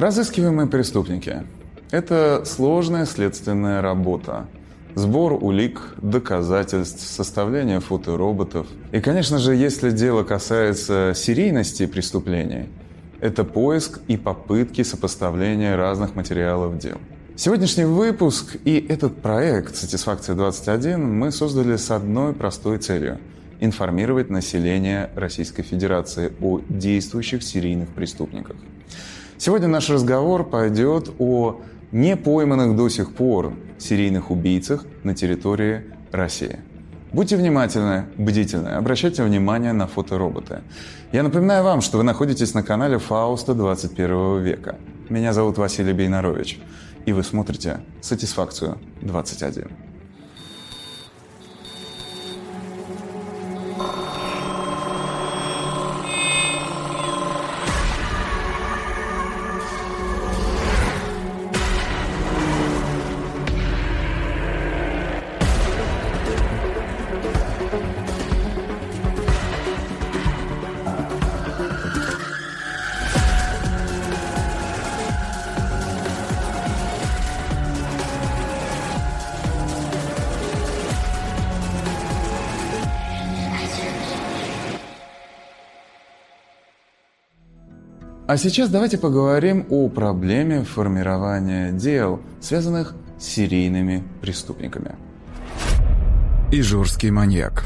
Разыскиваемые преступники – это сложная следственная работа. Сбор улик, доказательств, составление фотороботов. И, конечно же, если дело касается серийности преступлений, это поиск и попытки сопоставления разных материалов дел. Сегодняшний выпуск и этот проект «Сатисфакция-21» мы создали с одной простой целью – информировать население Российской Федерации о действующих серийных преступниках. Сегодня наш разговор пойдет о не пойманных до сих пор серийных убийцах на территории России. Будьте внимательны, бдительны, обращайте внимание на фотороботы. Я напоминаю вам, что вы находитесь на канале Фауста 21 века. Меня зовут Василий Бейнарович – и вы смотрите «Сатисфакцию 21». А сейчас давайте поговорим о проблеме формирования дел, связанных с серийными преступниками. Ижорский маньяк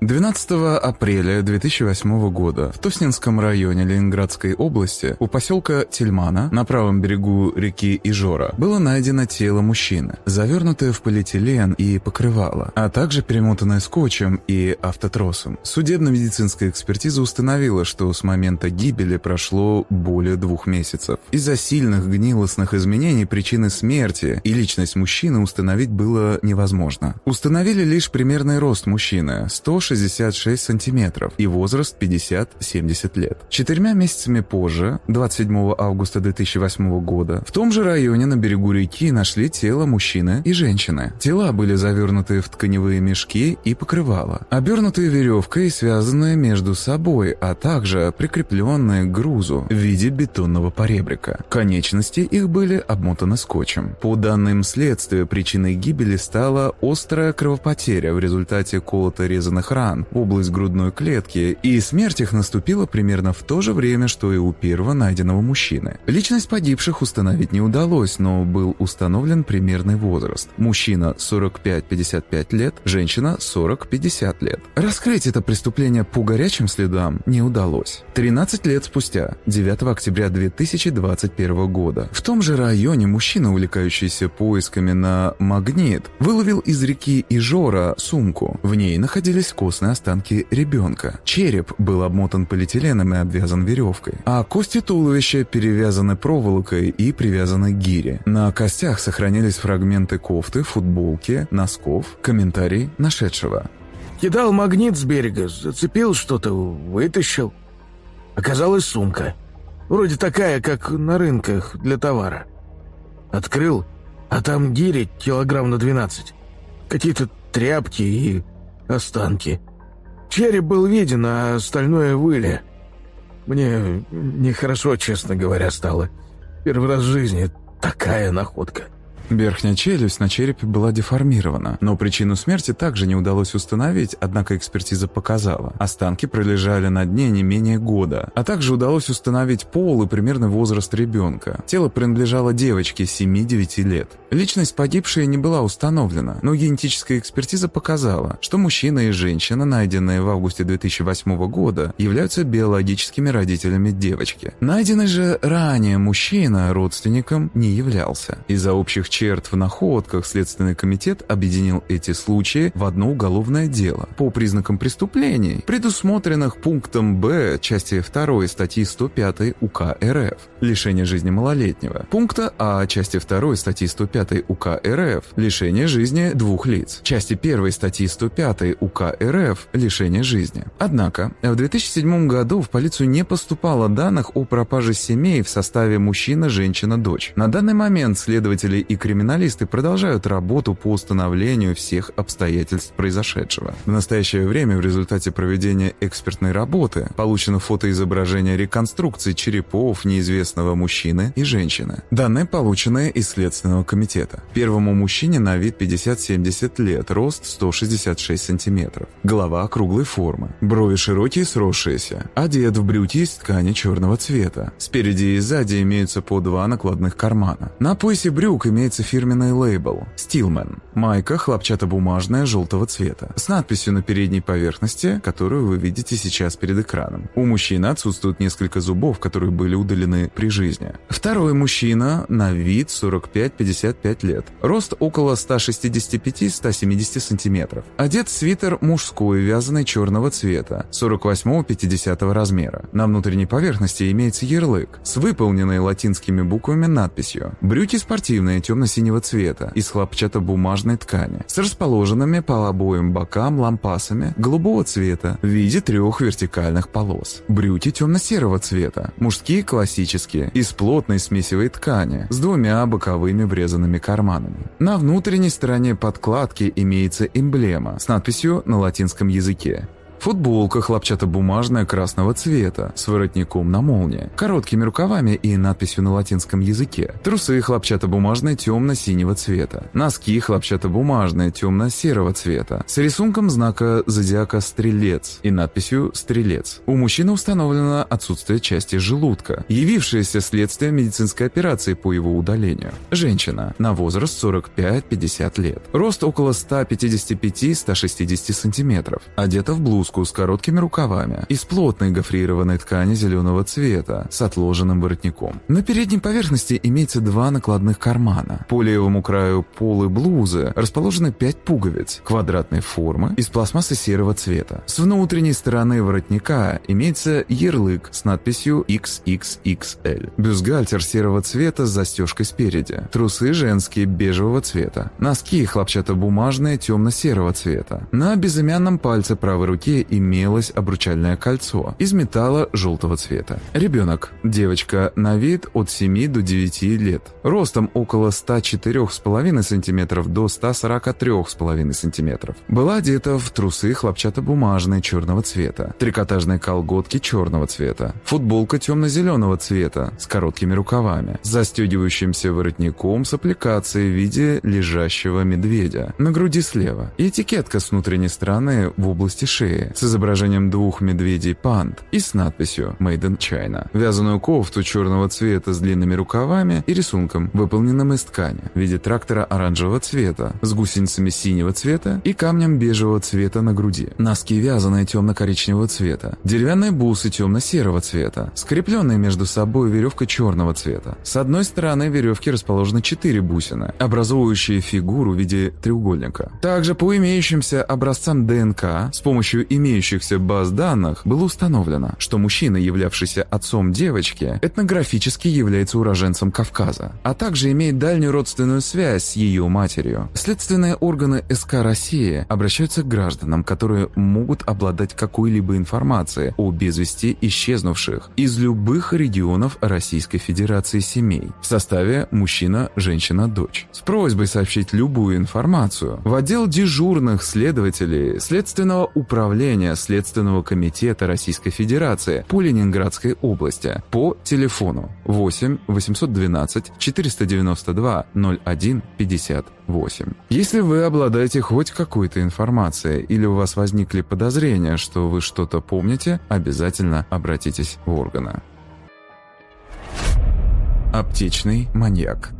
12 апреля 2008 года в Тоснинском районе Ленинградской области у поселка Тельмана на правом берегу реки Ижора было найдено тело мужчины, завернутое в полиэтилен и покрывало, а также перемотанное скотчем и автотросом. Судебно-медицинская экспертиза установила, что с момента гибели прошло более двух месяцев. Из-за сильных гнилостных изменений причины смерти и личность мужчины установить было невозможно. Установили лишь примерный рост мужчины – 100 166 сантиметров и возраст 50-70 лет. Четырьмя месяцами позже, 27 августа 2008 года, в том же районе на берегу реки нашли тело мужчины и женщины. Тела были завернуты в тканевые мешки и покрывала, обернутые веревкой и связанные между собой, а также прикрепленные к грузу в виде бетонного поребрика. Конечности их были обмотаны скотчем. По данным следствия, причиной гибели стала острая кровопотеря в результате колото-резанных ран область грудной клетки, и смерть их наступила примерно в то же время, что и у первого найденного мужчины. Личность погибших установить не удалось, но был установлен примерный возраст. Мужчина 45-55 лет, женщина 40-50 лет. Раскрыть это преступление по горячим следам не удалось. 13 лет спустя, 9 октября 2021 года, в том же районе мужчина, увлекающийся поисками на магнит, выловил из реки Ижора сумку. В ней находились кости костные останки ребенка. Череп был обмотан полиэтиленом и обвязан веревкой, а кости туловища перевязаны проволокой и привязаны к гире. На костях сохранились фрагменты кофты, футболки, носков, комментарий нашедшего. Кидал магнит с берега, зацепил что-то, вытащил. Оказалась сумка. Вроде такая, как на рынках для товара. Открыл, а там гири килограмм на 12. Какие-то тряпки и останки. Череп был виден, а остальное выли. Мне нехорошо, честно говоря, стало. Первый раз в жизни такая находка. Верхняя челюсть на черепе была деформирована, но причину смерти также не удалось установить, однако экспертиза показала. Останки пролежали на дне не менее года, а также удалось установить пол и примерный возраст ребенка. Тело принадлежало девочке 7-9 лет. Личность погибшей не была установлена, но генетическая экспертиза показала, что мужчина и женщина, найденные в августе 2008 года, являются биологическими родителями девочки. Найденный же ранее мужчина родственником не являлся. Из-за общих черт в находках Следственный комитет объединил эти случаи в одно уголовное дело. По признакам преступлений, предусмотренных пунктом Б части 2 статьи 105 УК РФ. «Лишение жизни малолетнего», пункта А части 2 статьи 105 УК РФ. «Лишение жизни двух лиц», части 1 статьи 105 УК РФ. «Лишение жизни». Однако, в 2007 году в полицию не поступало данных о пропаже семей в составе мужчина, женщина, дочь. На данный момент следователи и криминалисты продолжают работу по установлению всех обстоятельств произошедшего. В настоящее время в результате проведения экспертной работы получено фотоизображение реконструкции черепов неизвестного мужчины и женщины. Данные получены из Следственного комитета. Первому мужчине на вид 50-70 лет, рост 166 сантиметров. Голова круглой формы, брови широкие сросшиеся, одет в брюки из ткани черного цвета. Спереди и сзади имеются по два накладных кармана. На поясе брюк имеется фирменный лейбл «Стилмен». Майка хлопчатобумажная желтого цвета с надписью на передней поверхности, которую вы видите сейчас перед экраном. У мужчины отсутствуют несколько зубов, которые были удалены при жизни. Второй мужчина на вид 45-55 лет. Рост около 165-170 сантиметров. Одет свитер мужской, вязаный черного цвета, 48-50 размера. На внутренней поверхности имеется ярлык с выполненной латинскими буквами надписью. Брюки спортивные темно-синего цвета из хлопчатобумажной ткани с расположенными по обоим бокам лампасами голубого цвета в виде трех вертикальных полос. Брюки темно-серого цвета, мужские классические, из плотной смесевой ткани с двумя боковыми врезанными карманами. На внутренней стороне подкладки имеется эмблема с надписью на латинском языке Футболка хлопчатобумажная красного цвета с воротником на молнии, короткими рукавами и надписью на латинском языке. Трусы хлопчатобумажные темно-синего цвета. Носки хлопчатобумажные темно-серого цвета с рисунком знака зодиака «Стрелец» и надписью «Стрелец». У мужчины установлено отсутствие части желудка, явившееся следствием медицинской операции по его удалению. Женщина на возраст 45-50 лет. Рост около 155-160 сантиметров. Одета в блузку блузку с короткими рукавами из плотной гофрированной ткани зеленого цвета с отложенным воротником. На передней поверхности имеется два накладных кармана. По левому краю полы блузы расположены пять пуговиц квадратной формы из пластмассы серого цвета. С внутренней стороны воротника имеется ярлык с надписью XXXL. Бюстгальтер серого цвета с застежкой спереди. Трусы женские бежевого цвета. Носки хлопчатобумажные темно-серого цвета. На безымянном пальце правой руки имелось обручальное кольцо из металла желтого цвета. Ребенок, девочка, на вид от 7 до 9 лет, ростом около 104,5 см до 143,5 см. Была одета в трусы хлопчатобумажные черного цвета, трикотажные колготки черного цвета, футболка темно-зеленого цвета с короткими рукавами, застегивающимся воротником с аппликацией в виде лежащего медведя на груди слева и этикетка с внутренней стороны в области шеи с изображением двух медведей-панд и с надписью «Made in China». Вязаную кофту черного цвета с длинными рукавами и рисунком, выполненным из ткани, в виде трактора оранжевого цвета, с гусеницами синего цвета и камнем бежевого цвета на груди. Носки вязаные темно-коричневого цвета. Деревянные бусы темно-серого цвета, скрепленные между собой веревкой черного цвета. С одной стороны веревки расположены четыре бусины, образующие фигуру в виде треугольника. Также по имеющимся образцам ДНК с помощью имеющихся баз данных было установлено, что мужчина, являвшийся отцом девочки, этнографически является уроженцем Кавказа, а также имеет дальнюю родственную связь с ее матерью. Следственные органы СК России обращаются к гражданам, которые могут обладать какой-либо информацией о без вести исчезнувших из любых регионов Российской Федерации семей в составе мужчина, женщина, дочь с просьбой сообщить любую информацию в отдел дежурных следователей Следственного управления управления Следственного комитета Российской Федерации по Ленинградской области по телефону 8 812 492 01 58. Если вы обладаете хоть какой-то информацией или у вас возникли подозрения, что вы что-то помните, обязательно обратитесь в органы. Аптечный маньяк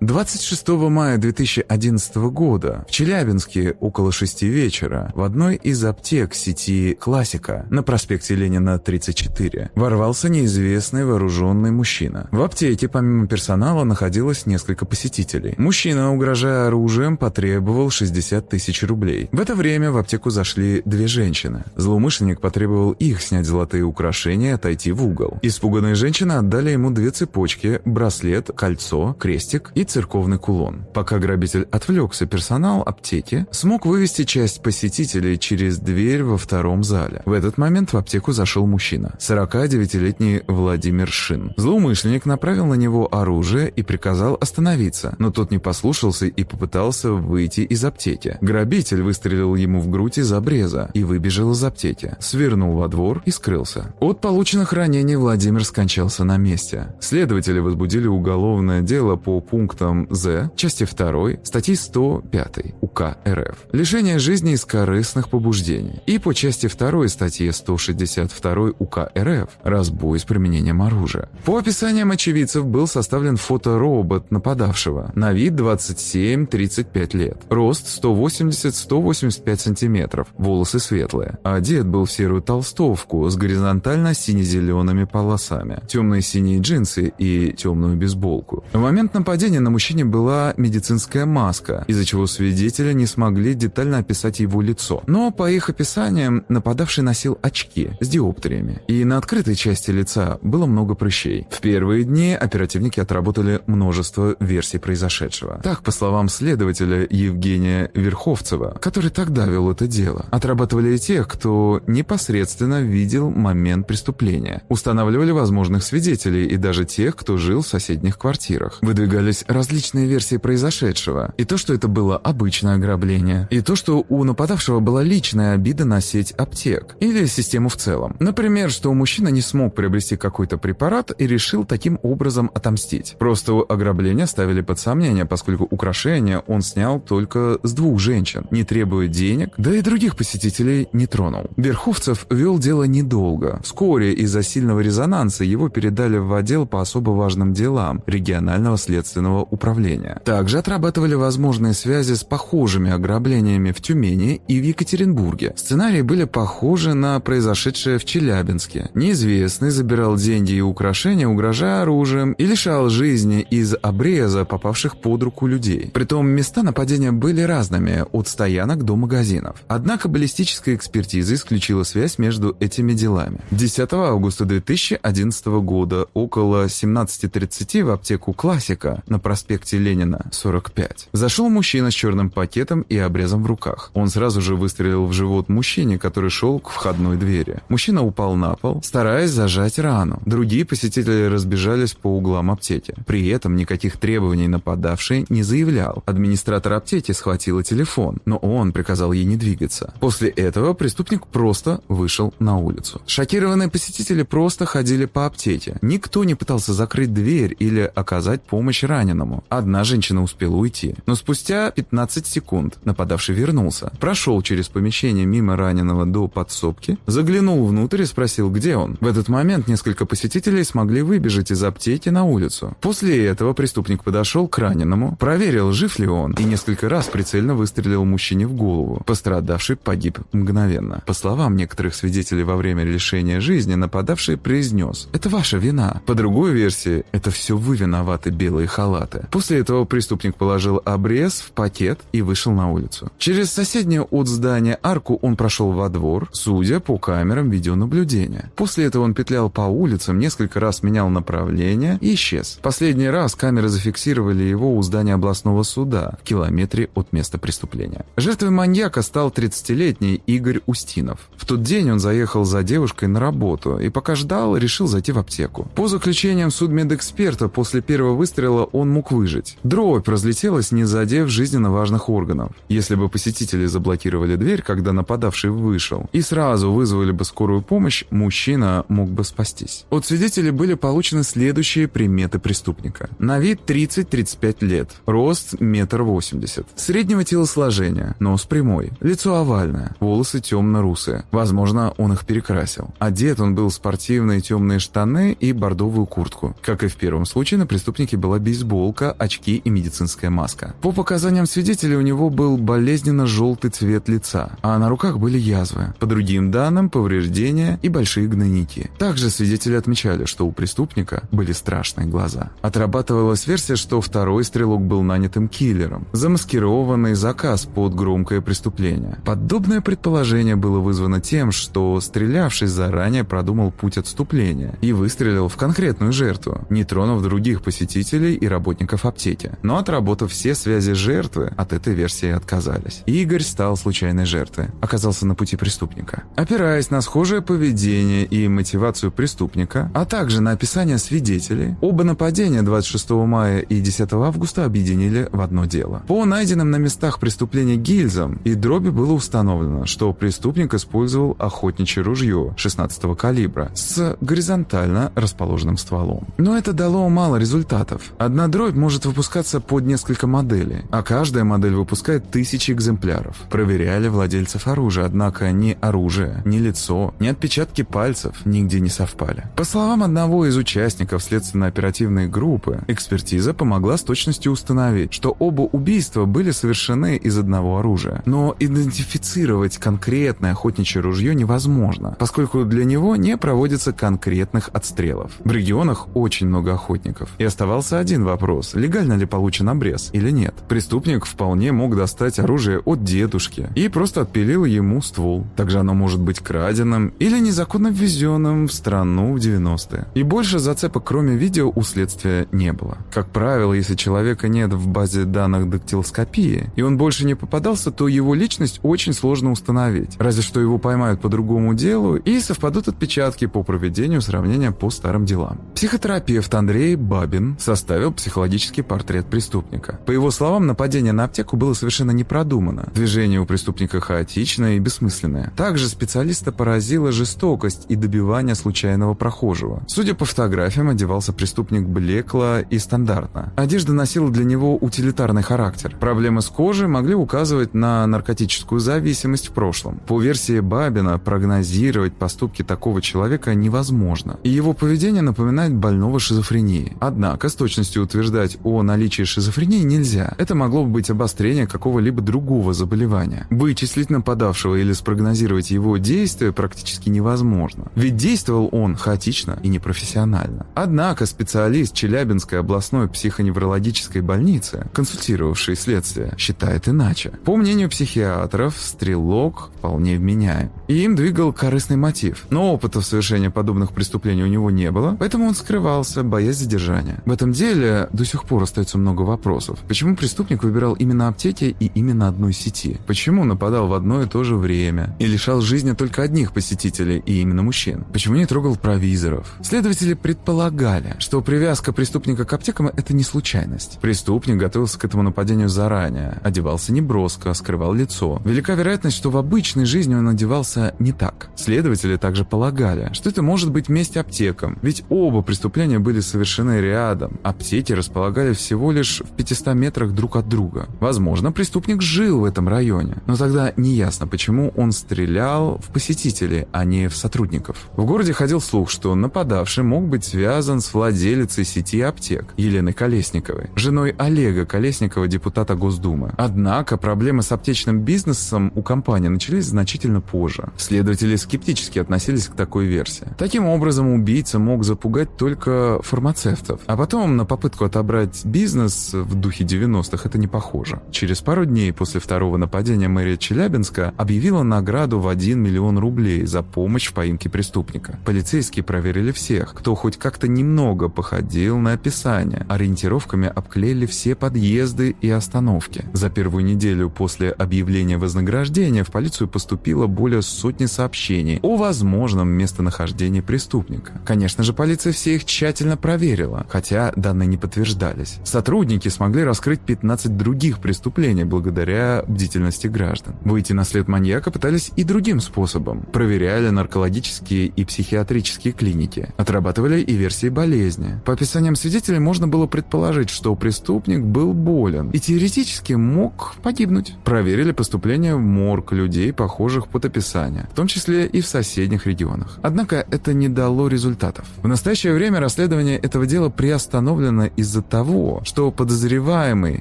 26 мая 2011 года в Челябинске около 6 вечера в одной из аптек сети «Классика» на проспекте Ленина 34 ворвался неизвестный вооруженный мужчина. В аптеке помимо персонала находилось несколько посетителей. Мужчина, угрожая оружием, потребовал 60 тысяч рублей. В это время в аптеку зашли две женщины. Злоумышленник потребовал их снять золотые украшения и отойти в угол. Испуганные женщины отдали ему две цепочки, браслет, кольцо, крестик и церковный кулон. Пока грабитель отвлекся, персонал аптеки смог вывести часть посетителей через дверь во втором зале. В этот момент в аптеку зашел мужчина, 49-летний Владимир Шин. Злоумышленник направил на него оружие и приказал остановиться, но тот не послушался и попытался выйти из аптеки. Грабитель выстрелил ему в грудь из обреза и выбежал из аптеки, свернул во двор и скрылся. От полученных ранений Владимир скончался на месте. Следователи возбудили уголовное дело по пунктам З, части 2, статьи 105 УК РФ. Лишение жизни из корыстных побуждений. И по части 2 статьи 162 УК РФ разбой с применением оружия. По описаниям очевидцев был составлен фоторобот нападавшего. На вид 27-35 лет. Рост 180-185 сантиметров. Волосы светлые. Одет был в серую толстовку с горизонтально сине-зелеными полосами. Темные синие джинсы и темную бейсболку. В момент нападения на мужчине была медицинская маска, из-за чего свидетели не смогли детально описать его лицо. Но по их описаниям нападавший носил очки с диоптриями. И на открытой части лица было много прыщей. В первые дни оперативники отработали множество версий произошедшего. Так, по словам следователя Евгения Верховцева, который тогда вел это дело, отрабатывали и тех, кто непосредственно видел момент преступления. Устанавливали возможных свидетелей и даже тех, кто жил в соседних квартирах. Выдвигались различные версии произошедшего. И то, что это было обычное ограбление, и то, что у нападавшего была личная обида на сеть аптек или систему в целом. Например, что мужчина не смог приобрести какой-то препарат и решил таким образом отомстить. Просто ограбление ставили под сомнение, поскольку украшения он снял только с двух женщин, не требуя денег, да и других посетителей не тронул. Верховцев вел дело недолго. Вскоре из-за сильного резонанса его передали в отдел по особо важным делам регионального следственного управления. Также отрабатывали возможные связи с похожими ограблениями в Тюмени и в Екатеринбурге. Сценарии были похожи на произошедшее в Челябинске. Неизвестный забирал деньги и украшения, угрожая оружием, и лишал жизни из обреза попавших под руку людей. Притом места нападения были разными, от стоянок до магазинов. Однако баллистическая экспертиза исключила связь между этими делами. 10 августа 2011 года около 17.30 в аптеку «Классика» на проспекте Ленина, 45, зашел мужчина с черным пакетом и обрезом в руках. Он сразу же выстрелил в живот мужчине, который шел к входной двери. Мужчина упал на пол, стараясь зажать рану. Другие посетители разбежались по углам аптеки. При этом никаких требований нападавший не заявлял. Администратор аптеки схватила телефон, но он приказал ей не двигаться. После этого преступник просто вышел на улицу. Шокированные посетители просто ходили по аптеке. Никто не пытался закрыть дверь или оказать помощь раненому. Одна женщина успела уйти. Но спустя 15 секунд нападавший вернулся, прошел через помещение мимо раненого до подсобки, заглянул внутрь и спросил, где он. В этот момент несколько посетителей смогли выбежать из аптеки на улицу. После этого преступник подошел к раненому, проверил, жив ли он, и несколько раз прицельно выстрелил мужчине в голову. Пострадавший погиб мгновенно. По словам некоторых свидетелей во время лишения жизни, нападавший произнес «Это ваша вина». По другой версии, это все вы виноваты, белые халаты. После этого преступник положил обрез в пакет и вышел на улицу. Через соседнюю от здания арку он прошел во двор, судя по камерам видеонаблюдения. После этого он петлял по улицам, несколько раз менял направление и исчез. Последний раз камеры зафиксировали его у здания областного суда в километре от места преступления. Жертвой маньяка стал 30-летний Игорь Устинов. В тот день он заехал за девушкой на работу и пока ждал, решил зайти в аптеку. По заключениям судмедэксперта, после первого выстрела он мог выжить. Дробь разлетелась, не задев жизненно важных органов. Если бы посетители заблокировали дверь, когда нападавший вышел, и сразу вызвали бы скорую помощь, мужчина мог бы спастись. От свидетелей были получены следующие приметы преступника. На вид 30-35 лет, рост метр восемьдесят, среднего телосложения, нос прямой, лицо овальное, волосы темно-русые. Возможно, он их перекрасил. Одет он был в спортивные темные штаны и бордовую куртку. Как и в первом случае, на преступнике была бейсболка, очки и медицинская маска. По показаниям свидетелей, у него был болезненно-желтый цвет лица, а на руках были язвы. По другим данным, повреждения и большие гнойники. Также свидетели отмечали, что у преступника были страшные глаза. Отрабатывалась версия, что второй стрелок был нанятым киллером. Замаскированный заказ под громкое преступление. Подобное предположение было вызвано тем, что стрелявший заранее продумал путь отступления и выстрелил в конкретную жертву, не тронув других посетителей и работников работников аптеки. Но отработав все связи жертвы, от этой версии отказались. Игорь стал случайной жертвой, оказался на пути преступника. Опираясь на схожее поведение и мотивацию преступника, а также на описание свидетелей, оба нападения 26 мая и 10 августа объединили в одно дело. По найденным на местах преступления гильзам и дроби было установлено, что преступник использовал охотничье ружье 16 калибра с горизонтально расположенным стволом. Но это дало мало результатов. Одна дробь может выпускаться под несколько моделей, а каждая модель выпускает тысячи экземпляров. Проверяли владельцев оружия, однако ни оружие, ни лицо, ни отпечатки пальцев нигде не совпали. По словам одного из участников следственно-оперативной группы, экспертиза помогла с точностью установить, что оба убийства были совершены из одного оружия. Но идентифицировать конкретное охотничье ружье невозможно, поскольку для него не проводится конкретных отстрелов. В регионах очень много охотников. И оставался один вопрос, легально ли получен обрез или нет. Преступник вполне мог достать оружие от дедушки и просто отпилил ему ствол. Также оно может быть краденым или незаконно ввезенным в страну в 90-е. И больше зацепок кроме видео у следствия не было. Как правило, если человека нет в базе данных дактилоскопии, и он больше не попадался, то его личность очень сложно установить. Разве что его поймают по другому делу и совпадут отпечатки по проведению сравнения по старым делам. Психотерапевт Андрей Бабин составил психологический портрет преступника. По его словам, нападение на аптеку было совершенно не продумано. Движение у преступника хаотичное и бессмысленное. Также специалиста поразила жестокость и добивание случайного прохожего. Судя по фотографиям, одевался преступник блекло и стандартно. Одежда носила для него утилитарный характер. Проблемы с кожей могли указывать на наркотическую зависимость в прошлом. По версии Бабина, прогнозировать поступки такого человека невозможно, и его поведение напоминает больного шизофрении. Однако с точностью утверждать о наличии шизофрении нельзя. Это могло бы быть обострение какого-либо другого заболевания. Вычислить нападавшего или спрогнозировать его действия практически невозможно. Ведь действовал он хаотично и непрофессионально. Однако специалист Челябинской областной психоневрологической больницы, консультировавший следствие, считает иначе. По мнению психиатров, стрелок вполне вменяем. И им двигал корыстный мотив. Но опыта в совершении подобных преступлений у него не было, поэтому он скрывался, боясь задержания. В этом деле до сих пор остается много вопросов. Почему преступник выбирал именно аптеки и именно одной сети? Почему нападал в одно и то же время и лишал жизни только одних посетителей и именно мужчин? Почему не трогал провизоров? Следователи предполагали, что привязка преступника к аптекам – это не случайность. Преступник готовился к этому нападению заранее, одевался неброско, скрывал лицо. Велика вероятность, что в обычной жизни он одевался не так. Следователи также полагали, что это может быть месть аптекам, ведь оба преступления были совершены рядом. Аптеки располагали всего лишь в 500 метрах друг от друга. Возможно, преступник жил в этом районе, но тогда неясно, почему он стрелял в посетителей, а не в сотрудников. В городе ходил слух, что нападавший мог быть связан с владелицей сети аптек Еленой Колесниковой, женой Олега Колесникова, депутата Госдумы. Однако проблемы с аптечным бизнесом у компании начались значительно позже. Следователи скептически относились к такой версии. Таким образом, убийца мог запугать только фармацевтов, а потом на попытку отобрать бизнес в духе 90-х это не похоже. Через пару дней после второго нападения мэрия Челябинска объявила награду в 1 миллион рублей за помощь в поимке преступника. Полицейские проверили всех, кто хоть как-то немного походил на описание. Ориентировками обклеили все подъезды и остановки. За первую неделю после объявления вознаграждения в полицию поступило более сотни сообщений о возможном местонахождении преступника. Конечно же, полиция все их тщательно проверила, хотя данные не подтверждались. Сотрудники смогли раскрыть 15 других преступлений благодаря бдительности граждан. Выйти на след маньяка пытались и другим способом. Проверяли наркологические и психиатрические клиники. Отрабатывали и версии болезни. По описаниям свидетелей можно было предположить, что преступник был болен и теоретически мог погибнуть. Проверили поступление в морг людей, похожих под описание, в том числе и в соседних регионах. Однако это не дало результатов. В настоящее время расследование этого дела приостановлено из-за того, что подозреваемый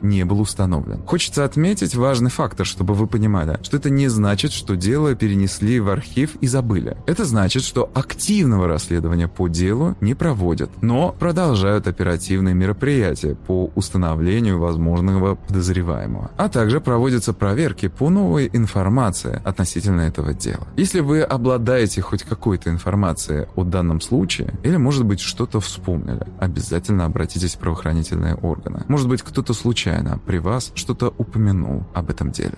не был установлен. Хочется отметить важный фактор, чтобы вы понимали, что это не значит, что дело перенесли в архив и забыли. Это значит, что активного расследования по делу не проводят, но продолжают оперативные мероприятия по установлению возможного подозреваемого, а также проводятся проверки по новой информации относительно этого дела. Если вы обладаете хоть какой-то информацией о данном случае, или, может быть, что-то вспомнили, обязательно обратитесь в правоохранительные правоохранительные органы. Может быть, кто-то случайно при вас что-то упомянул об этом деле.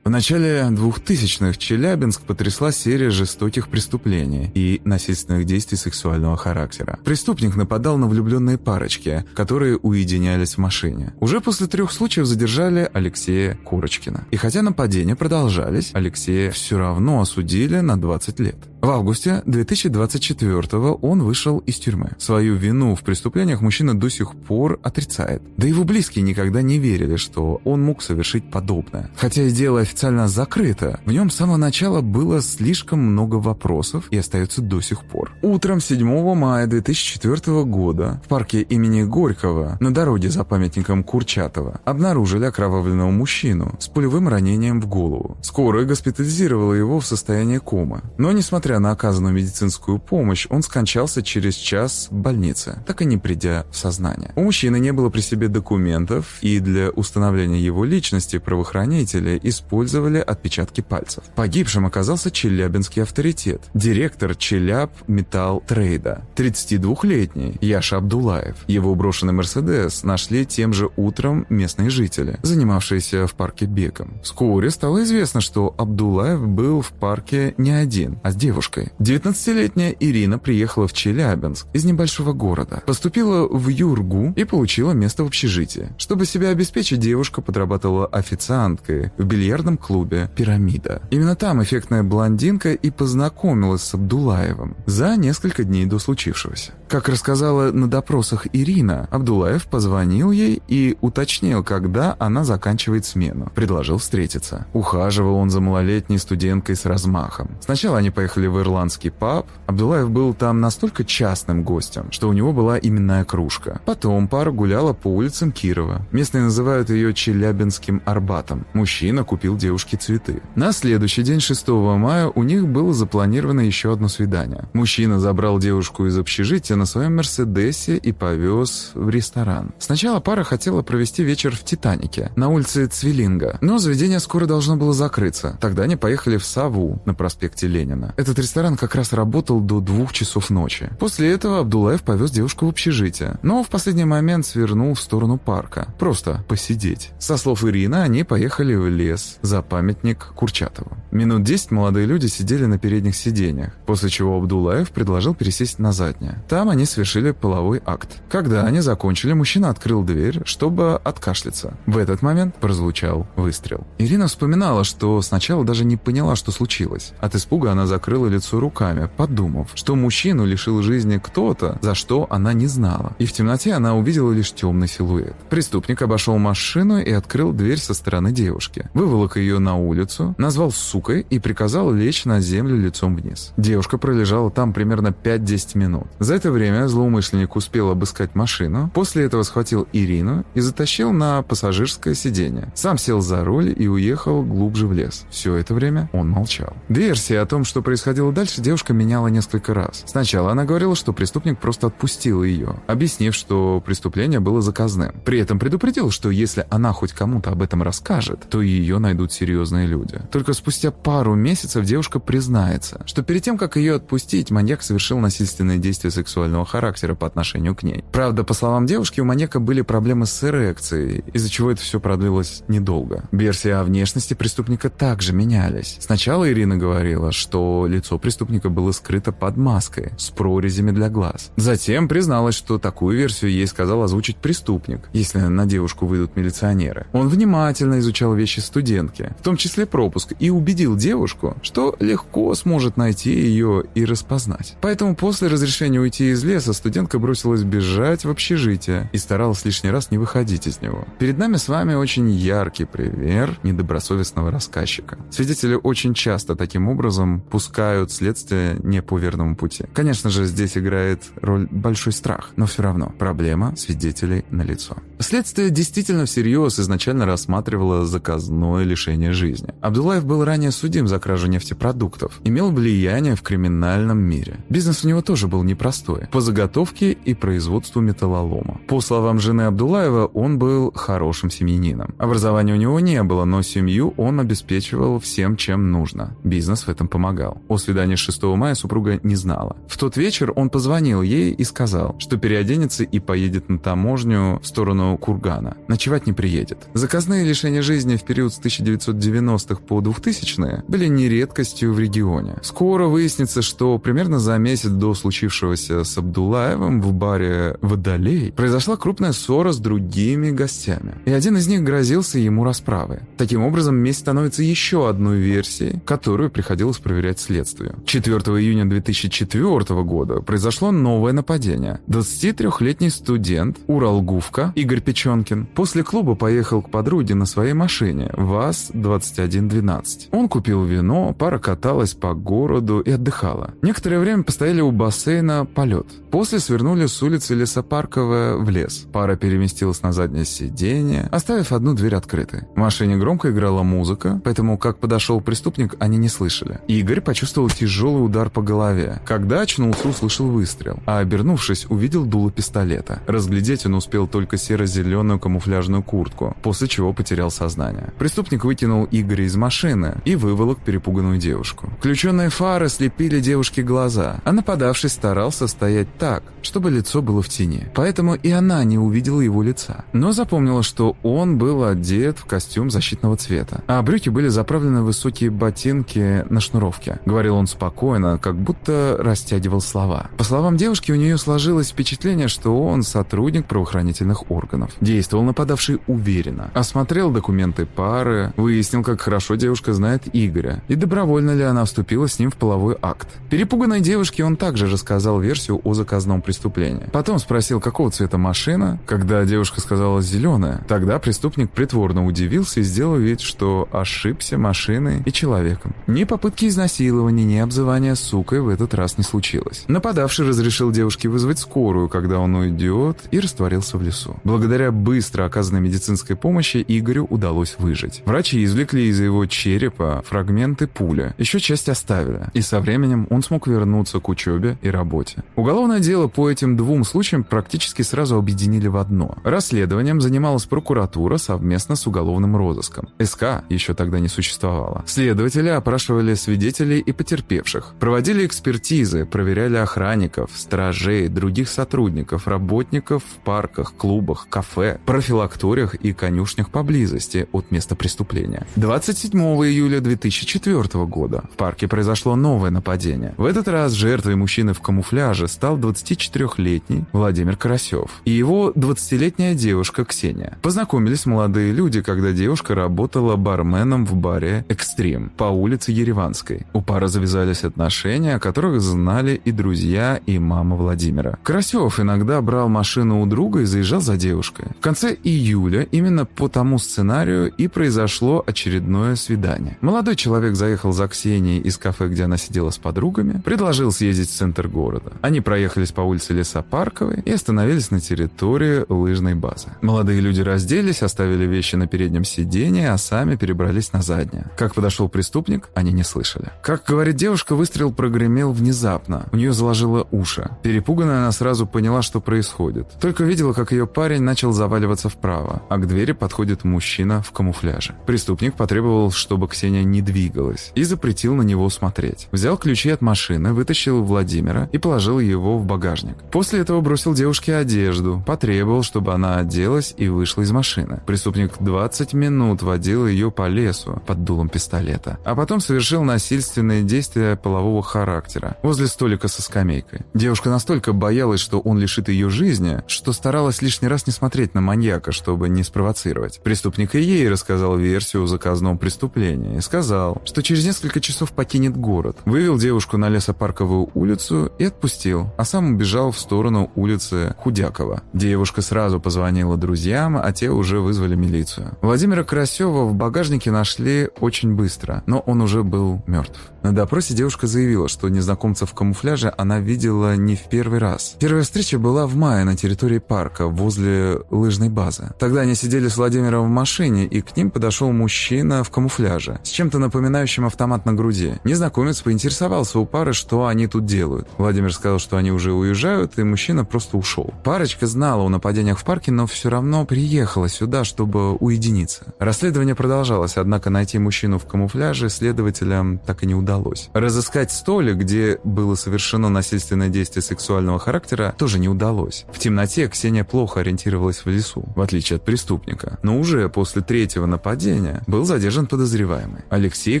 В начале 2000-х Челябинск потрясла серия жестоких преступлений и насильственных действий сексуального характера. Преступник нападал на влюбленные парочки, которые уединялись в машине. Уже после трех случаев задержали Алексея Курочкина. И хотя нападения продолжались, Алексея все равно осудили на 20 лет. В августе 2024 он вышел из тюрьмы. Свою вину в преступлениях мужчина до сих пор отрицает. Да его близкие никогда не верили, что он мог совершить подобное. Хотя и дело официально закрыто, в нем с самого начала было слишком много вопросов и остается до сих пор. Утром 7 мая 2004 года в парке имени Горького на дороге за памятником Курчатова обнаружили окровавленного мужчину с пулевым ранением в голову. Скорая госпитализировала его в состоянии комы. Но несмотря Несмотря на оказанную медицинскую помощь, он скончался через час в больнице, так и не придя в сознание. У мужчины не было при себе документов, и для установления его личности правоохранители использовали отпечатки пальцев. Погибшим оказался челябинский авторитет, директор Челяб Металл Трейда, 32-летний Яша Абдулаев. Его брошенный «Мерседес» нашли тем же утром местные жители, занимавшиеся в парке бегом. Вскоре стало известно, что Абдулаев был в парке не один, а с девушкой девушкой. 19-летняя Ирина приехала в Челябинск из небольшого города, поступила в Юргу и получила место в общежитии. Чтобы себя обеспечить, девушка подрабатывала официанткой в бильярдном клубе «Пирамида». Именно там эффектная блондинка и познакомилась с Абдулаевым за несколько дней до случившегося. Как рассказала на допросах Ирина, Абдулаев позвонил ей и уточнил, когда она заканчивает смену. Предложил встретиться. Ухаживал он за малолетней студенткой с размахом. Сначала они поехали в ирландский паб. Абдулаев был там настолько частным гостем, что у него была именная кружка. Потом пара гуляла по улицам Кирова. Местные называют ее Челябинским Арбатом. Мужчина купил девушке цветы. На следующий день, 6 мая, у них было запланировано еще одно свидание. Мужчина забрал девушку из общежития на своем Мерседесе и повез в ресторан. Сначала пара хотела провести вечер в Титанике, на улице Цвилинга, но заведение скоро должно было закрыться. Тогда они поехали в Саву на проспекте Ленина. Этот ресторан как раз работал до двух часов ночи. После этого Абдулаев повез девушку в общежитие, но в последний момент свернул в сторону парка. Просто посидеть. Со слов Ирины, они поехали в лес за памятник Курчатову. Минут 10 молодые люди сидели на передних сиденьях, после чего Абдулаев предложил пересесть на заднее. Там они совершили половой акт. Когда они закончили, мужчина открыл дверь, чтобы откашляться. В этот момент прозвучал выстрел. Ирина вспоминала, что сначала даже не поняла, что случилось. От испуга она закрыла лицо руками, подумав, что мужчину лишил жизни кто-то, за что она не знала. И в темноте она увидела лишь темный силуэт. Преступник обошел машину и открыл дверь со стороны девушки. Выволок ее на улицу, назвал сукой и приказал лечь на землю лицом вниз. Девушка пролежала там примерно 5-10 минут. За это время злоумышленник успел обыскать машину, после этого схватил Ирину и затащил на пассажирское сиденье. Сам сел за руль и уехал глубже в лес. Все это время он молчал. Версия о том, что происходило дальше, девушка меняла несколько раз. Сначала она говорила, что преступник просто отпустил ее, объяснив, что преступление было заказным. При этом предупредил, что если она хоть кому-то об этом расскажет, то ее найдут серьезные люди. Только спустя пару месяцев девушка признается, что перед тем, как ее отпустить, маньяк совершил насильственные действия сексуального характера по отношению к ней. Правда, по словам девушки, у маньяка были проблемы с эрекцией, из-за чего это все продлилось недолго. Версии о внешности преступника также менялись. Сначала Ирина говорила, что лицо преступника было скрыто под маской, с прорезями для глаз. Затем призналась, что такую версию ей сказал озвучить преступник, если на девушку выйдут милиционеры. Он внимательно изучал вещи студентки, в том числе пропуск, и убедил девушку, что легко сможет найти ее и распознать. Поэтому после разрешения уйти из леса студентка бросилась бежать в общежитие и старалась лишний раз не выходить из него. Перед нами с вами очень яркий пример недобросовестного рассказчика. Свидетели очень часто таким образом пускают следствие не по верному пути. Конечно же, здесь играет роль большой страх, но все равно проблема свидетелей налицо. Следствие действительно всерьез изначально рассматривало заказное лишение жизни. Абдулаев был ранее судим за кражу нефтепродуктов, имел влияние в криминальном мире. Бизнес у него тоже был непростой, по заготовке и производству металлолома. По словам жены Абдулаева, он был хорошим семьянином. Образования у него не было, но семью он обеспечивал всем, чем нужно. Бизнес в этом помогал. О свидании 6 мая супруга не знала. В тот вечер он позвонил ей и сказал, что переоденется и поедет на таможню в сторону Кургана. Ночевать не приедет. Заказные лишения жизни в период с 1990-х по 2000-е были не редкостью в регионе. Скоро выяснится, что примерно за месяц до случившегося с Абдулаевым в баре «Водолей» произошла крупная ссора с другими гостями. И один из них грозился ему расправой. Таким образом, месть становится еще одной версией, которую приходилось проверять следствию. 4 июня 2004 года произошло новое нападение. 23-летний студент Уралгувка Игорь Печенкин после клуба поехал к подруге на своей машине ВАЗ-2112. Он купил вино, пара каталась по городу и отдыхала. Некоторое время постояли у бассейна «Полет». После свернули с улицы Лесопарковая в лес. Пара переместилась на заднее сиденье, оставив одну дверь открытой. В машине громко играла музыка, поэтому, как подошел преступник, они не слышали. Игорь почувствовал тяжелый удар по голове. Когда очнулся, услышал выстрел, а обернувшись, увидел дуло пистолета. Разглядеть он успел только серо-зеленую камуфляжную куртку, после чего потерял сознание. Преступник вытянул Игоря из машины и выволок перепуганную девушку. Включенные фары слепили девушке глаза, а нападавший старался стоять так, чтобы лицо было в тени. Поэтому и она не увидела его лица. Но запомнила, что он был одет в костюм защитного цвета, а брюки были заправлены в высокие ботинки на шнуровке. Говорил он спокойно, как будто растягивал слова. По словам девушки, у нее сложилось впечатление, что он сотрудник правоохранительных органов. Действовал нападавший уверенно. Осмотрел документы пары, выяснил, как хорошо девушка знает Игоря, и добровольно ли она вступила с ним в половой акт. Перепуганной девушке он также рассказал версию о заказном преступлении. Потом спросил, какого цвета машина. Когда девушка сказала «зеленая», тогда преступник притворно удивился и сделал вид, что ошибся машиной и человеком. Ни попытки изнасилования, ни обзывания сукой в этот раз не случилось. Нападавший разрешил девушке вызвать скорую, когда он уйдет, и растворился в лесу. Благодаря быстро оказанной медицинской помощи Игорю удалось выжить. Врачи извлекли из его черепа фрагменты пули, еще часть оставили, и со временем он смог вернуться к учебе и работе. Уголовное дело по этим двум случаям практически сразу объединили в одно. Расследованием занималась прокуратура совместно с уголовным розыском. СК еще тогда не существовало. Следователи опрашивали свидетелей и потерпевших, проводили экспертизы, проверяли охранников, стражей, других сотрудников, работников в парках, клубах, кафе, профилакториях и конюшнях поблизости от места преступления. 27 июля 2004 года в парке произошло новое нападение. В этот раз жертвой мужчины в камуфляже стал 24-летний Владимир Карасев и его 20-летняя девушка Ксения. Познакомились молодые люди, когда девушка работала барменом в баре «Экстрим» по улице Ереванской. У пары завязались отношения, о которых знали и друзья, и мама Владимира. Карасев иногда брал машину у друга и заезжал за девушкой. В конце июля именно по тому сценарию и произошло очередное свидание. Молодой человек заехал за Ксенией из кафе, где она сидела с подругами, предложил съездить в центр города. Они проехались по улице Лесопарковой и остановились на территории лыжной базы. Молодые люди разделись, оставили вещи на переднем сиденье, а сами перебрались на заднее. Как подошел преступник, они не слышали. Как говорит девушка, выстрел прогремел внезапно. У нее заложило уши. Перепуганная она сразу поняла, что происходит. Только видела, как ее парень начал заваливаться вправо, а к двери подходит мужчина в камуфляже. Преступник потребовал, чтобы Ксения не двигалась, и запретил на него смотреть. Взял ключи от машины, вытащил Владимира и положил его в багажник. После этого бросил девушке одежду, потребовал, чтобы она оделась и вышла из машины. Преступник 20 минут водил ее по лесу под дулом пистолета, а потом совершил насильственные действия полового характера возле столика со скамейкой. Девушка настолько боялась, что он лишит ее жизни, что старалась лишний раз не смотреть на маньяка, чтобы не спровоцировать. Преступник и ей рассказал версию о заказном преступлении и сказал, что через несколько часов покинет город. Вывел девушку на лесопарковую улицу и отпустил, а сам убежал в сторону улицы Худякова. Девушка сразу позвонила друзьям, а те уже вызвали милицию. Владимира Карасева в багажнике нашли очень быстро, но он уже был мертв. На допросе девушка заявила, что незнакомца в камуфляже она видела не в первый раз. Первая встреча была в мае на территории парка, возле лыжной базы. Тогда они сидели с Владимиром в машине, и к ним подошел мужчина в камуфляже, с чем-то напоминающим автомат на груди. Незнакомец поинтересовался у пары, что они тут делают. Владимир сказал, что они уже уезжают, и мужчина просто ушел. Парочка знала о нападениях в парке, но все равно приехала сюда, чтобы уединиться. Расследование продолжалось, однако найти мужчину в камуфляже следователям так и не удалось. Разыскать столик, где было совершено насильственное действие сексуального характера, тоже не удалось. В темноте Ксения плохо ориентировалась в лесу, в отличие от преступника. Но уже после третьего нападения был задержан подозреваемый Алексей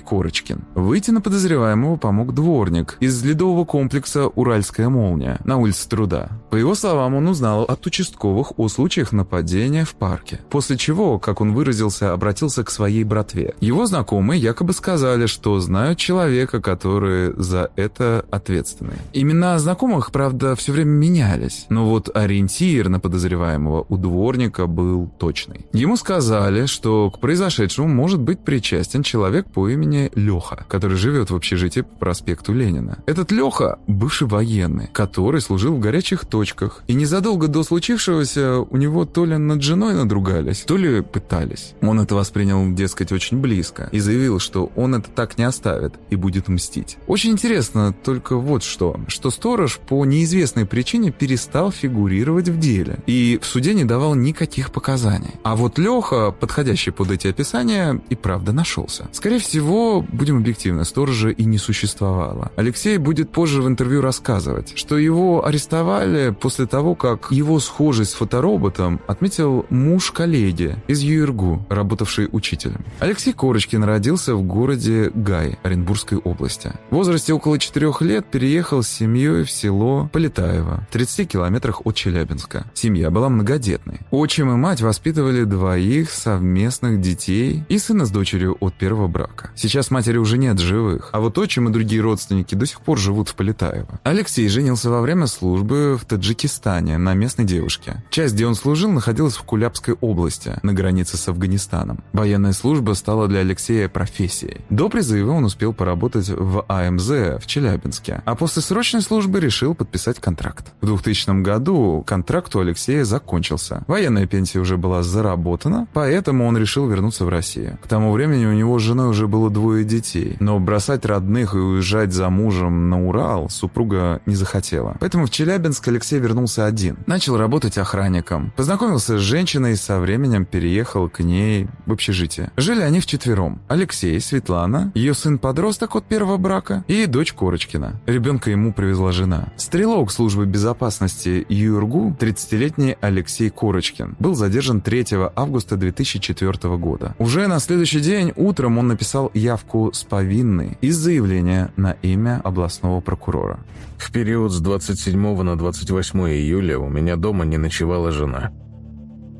Корочкин. Выйти на подозреваемого помог дворник из ледового комплекса «Уральская молния» на улице Труда. По его словам, он узнал от участковых о случаях нападения в парке. После чего, как он выразился, обратился к своей братве. Его знакомые якобы сказали, что знают человека, который за это ответственный. Имена знакомых, правда, все время менялись. Но вот ориентир на подозреваемого у дворника был точный. Ему сказали, что к произошедшему может быть причастен человек по имени Леха, который живет в общежитии по проспекту Ленина. Этот Леха – бывший военный, который служил в горячих точках. И незадолго до случившегося у него то ли над женой надругались, то ли пытались. Он это воспринял, дескать, очень близко и заявил, что он это так не оставит и будет мстить. Очень интересно только вот что, что сторож по неизвестной причине перестал фигурировать в деле и в суде не давал никаких показаний. А вот Леха, подходящий под эти описания, и правда нашелся. Скорее всего, будем объективны, сторожа и не существовало. Алексей будет позже в интервью рассказывать, что его арестовали после того, как его схожесть с фотороботом отметил муж коллеги из ЮРГУ, работавший учителем. Алексей Корочкин родился в городе Гай, Оренбургской области. В возрасте около 4 лет переехал с семьей в село Полетаево, в 30 километрах от Челябинска. Семья была многодетной. Отчим и мать воспитывали двоих совместных детей и сына с дочерью от первого брака. Сейчас матери уже нет живых, а вот отчим и другие родственники до сих пор живут в Полетаево. Алексей женился во время службы в Таджикистане на местной девушке. Часть, где он служил, находилась в Кулябской области, на границе с Афганистаном. Военная служба стала для Алексея профессией. До призыва он успел поработать в АМЗ в Челябинске, а после срочной службы решил подписать контракт. В 2000 году контракт у Алексея закончился. Военная пенсия уже была заработана, поэтому он решил вернуться в Россию. К тому времени у него с женой уже было двое детей, но бросать родных и уезжать за мужем на Урал супруга не захотела. Поэтому в Челябинск Алексей вернулся один. Начал работать охранником. Познакомился с женщиной и со временем переехал к ней в общежитие. Жили они вчетвером. Алексей, Светлана, ее сын-подросток от первого брака и дочь Корочкина. Ребенка ему привезла жена. Стрелок службы безопасности ЮРГУ, 30-летний Алексей Корочкин, был задержан 3 августа 2004 года. Уже на следующий день утром он написал явку с повинной из заявления на имя областного прокурора. В период с 27 на 28 июля у меня дома не ночевала жена.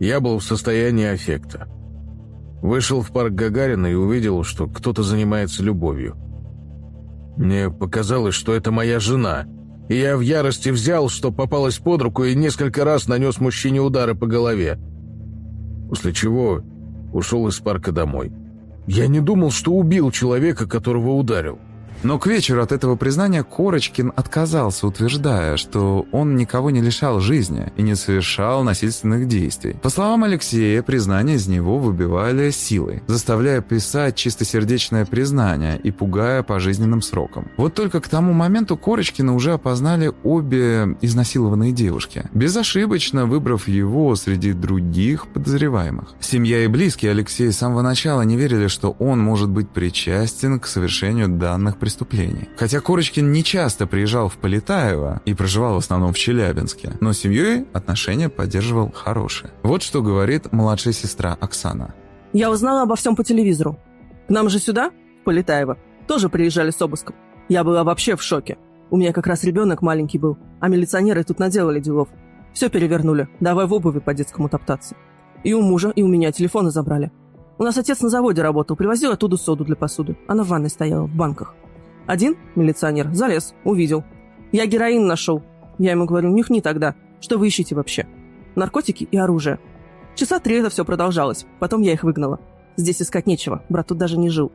Я был в состоянии аффекта. Вышел в парк Гагарина и увидел, что кто-то занимается любовью. Мне показалось, что это моя жена, и я в ярости взял, что попалось под руку, и несколько раз нанес мужчине удары по голове. После чего ушел из парка домой. Я не думал, что убил человека, которого ударил. Но к вечеру от этого признания Корочкин отказался, утверждая, что он никого не лишал жизни и не совершал насильственных действий. По словам Алексея, признание из него выбивали силой, заставляя писать чистосердечное признание и пугая пожизненным сроком. Вот только к тому моменту Корочкина уже опознали обе изнасилованные девушки, безошибочно выбрав его среди других подозреваемых. Семья и близкие Алексея с самого начала не верили, что он может быть причастен к совершению данных преступлений. Хотя Корочкин не часто приезжал в Полетаево и проживал в основном в Челябинске, но с семьей отношения поддерживал хорошие. Вот что говорит младшая сестра Оксана. Я узнала обо всем по телевизору. К нам же сюда, в Полетаево, тоже приезжали с обыском. Я была вообще в шоке. У меня как раз ребенок маленький был, а милиционеры тут наделали делов. Все перевернули, давай в обуви по-детскому топтаться. И у мужа, и у меня телефоны забрали. У нас отец на заводе работал, привозил оттуда соду для посуды. Она в ванной стояла, в банках. Один, милиционер, залез, увидел. Я героин нашел. Я ему говорю, нюхни тогда. Что вы ищете вообще? Наркотики и оружие. Часа три это все продолжалось. Потом я их выгнала. Здесь искать нечего, брат тут даже не жил.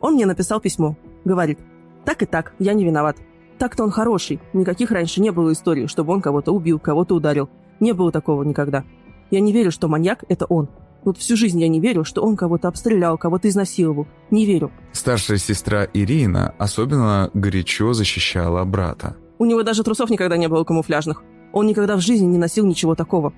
Он мне написал письмо. Говорит, так и так, я не виноват. Так-то он хороший. Никаких раньше не было историй, чтобы он кого-то убил, кого-то ударил. Не было такого никогда. Я не верю, что маньяк – это он. Вот всю жизнь я не верю, что он кого-то обстрелял, кого-то изнасиловал. Не верю. Старшая сестра Ирина особенно горячо защищала брата. У него даже трусов никогда не было камуфляжных. Он никогда в жизни не носил ничего такого.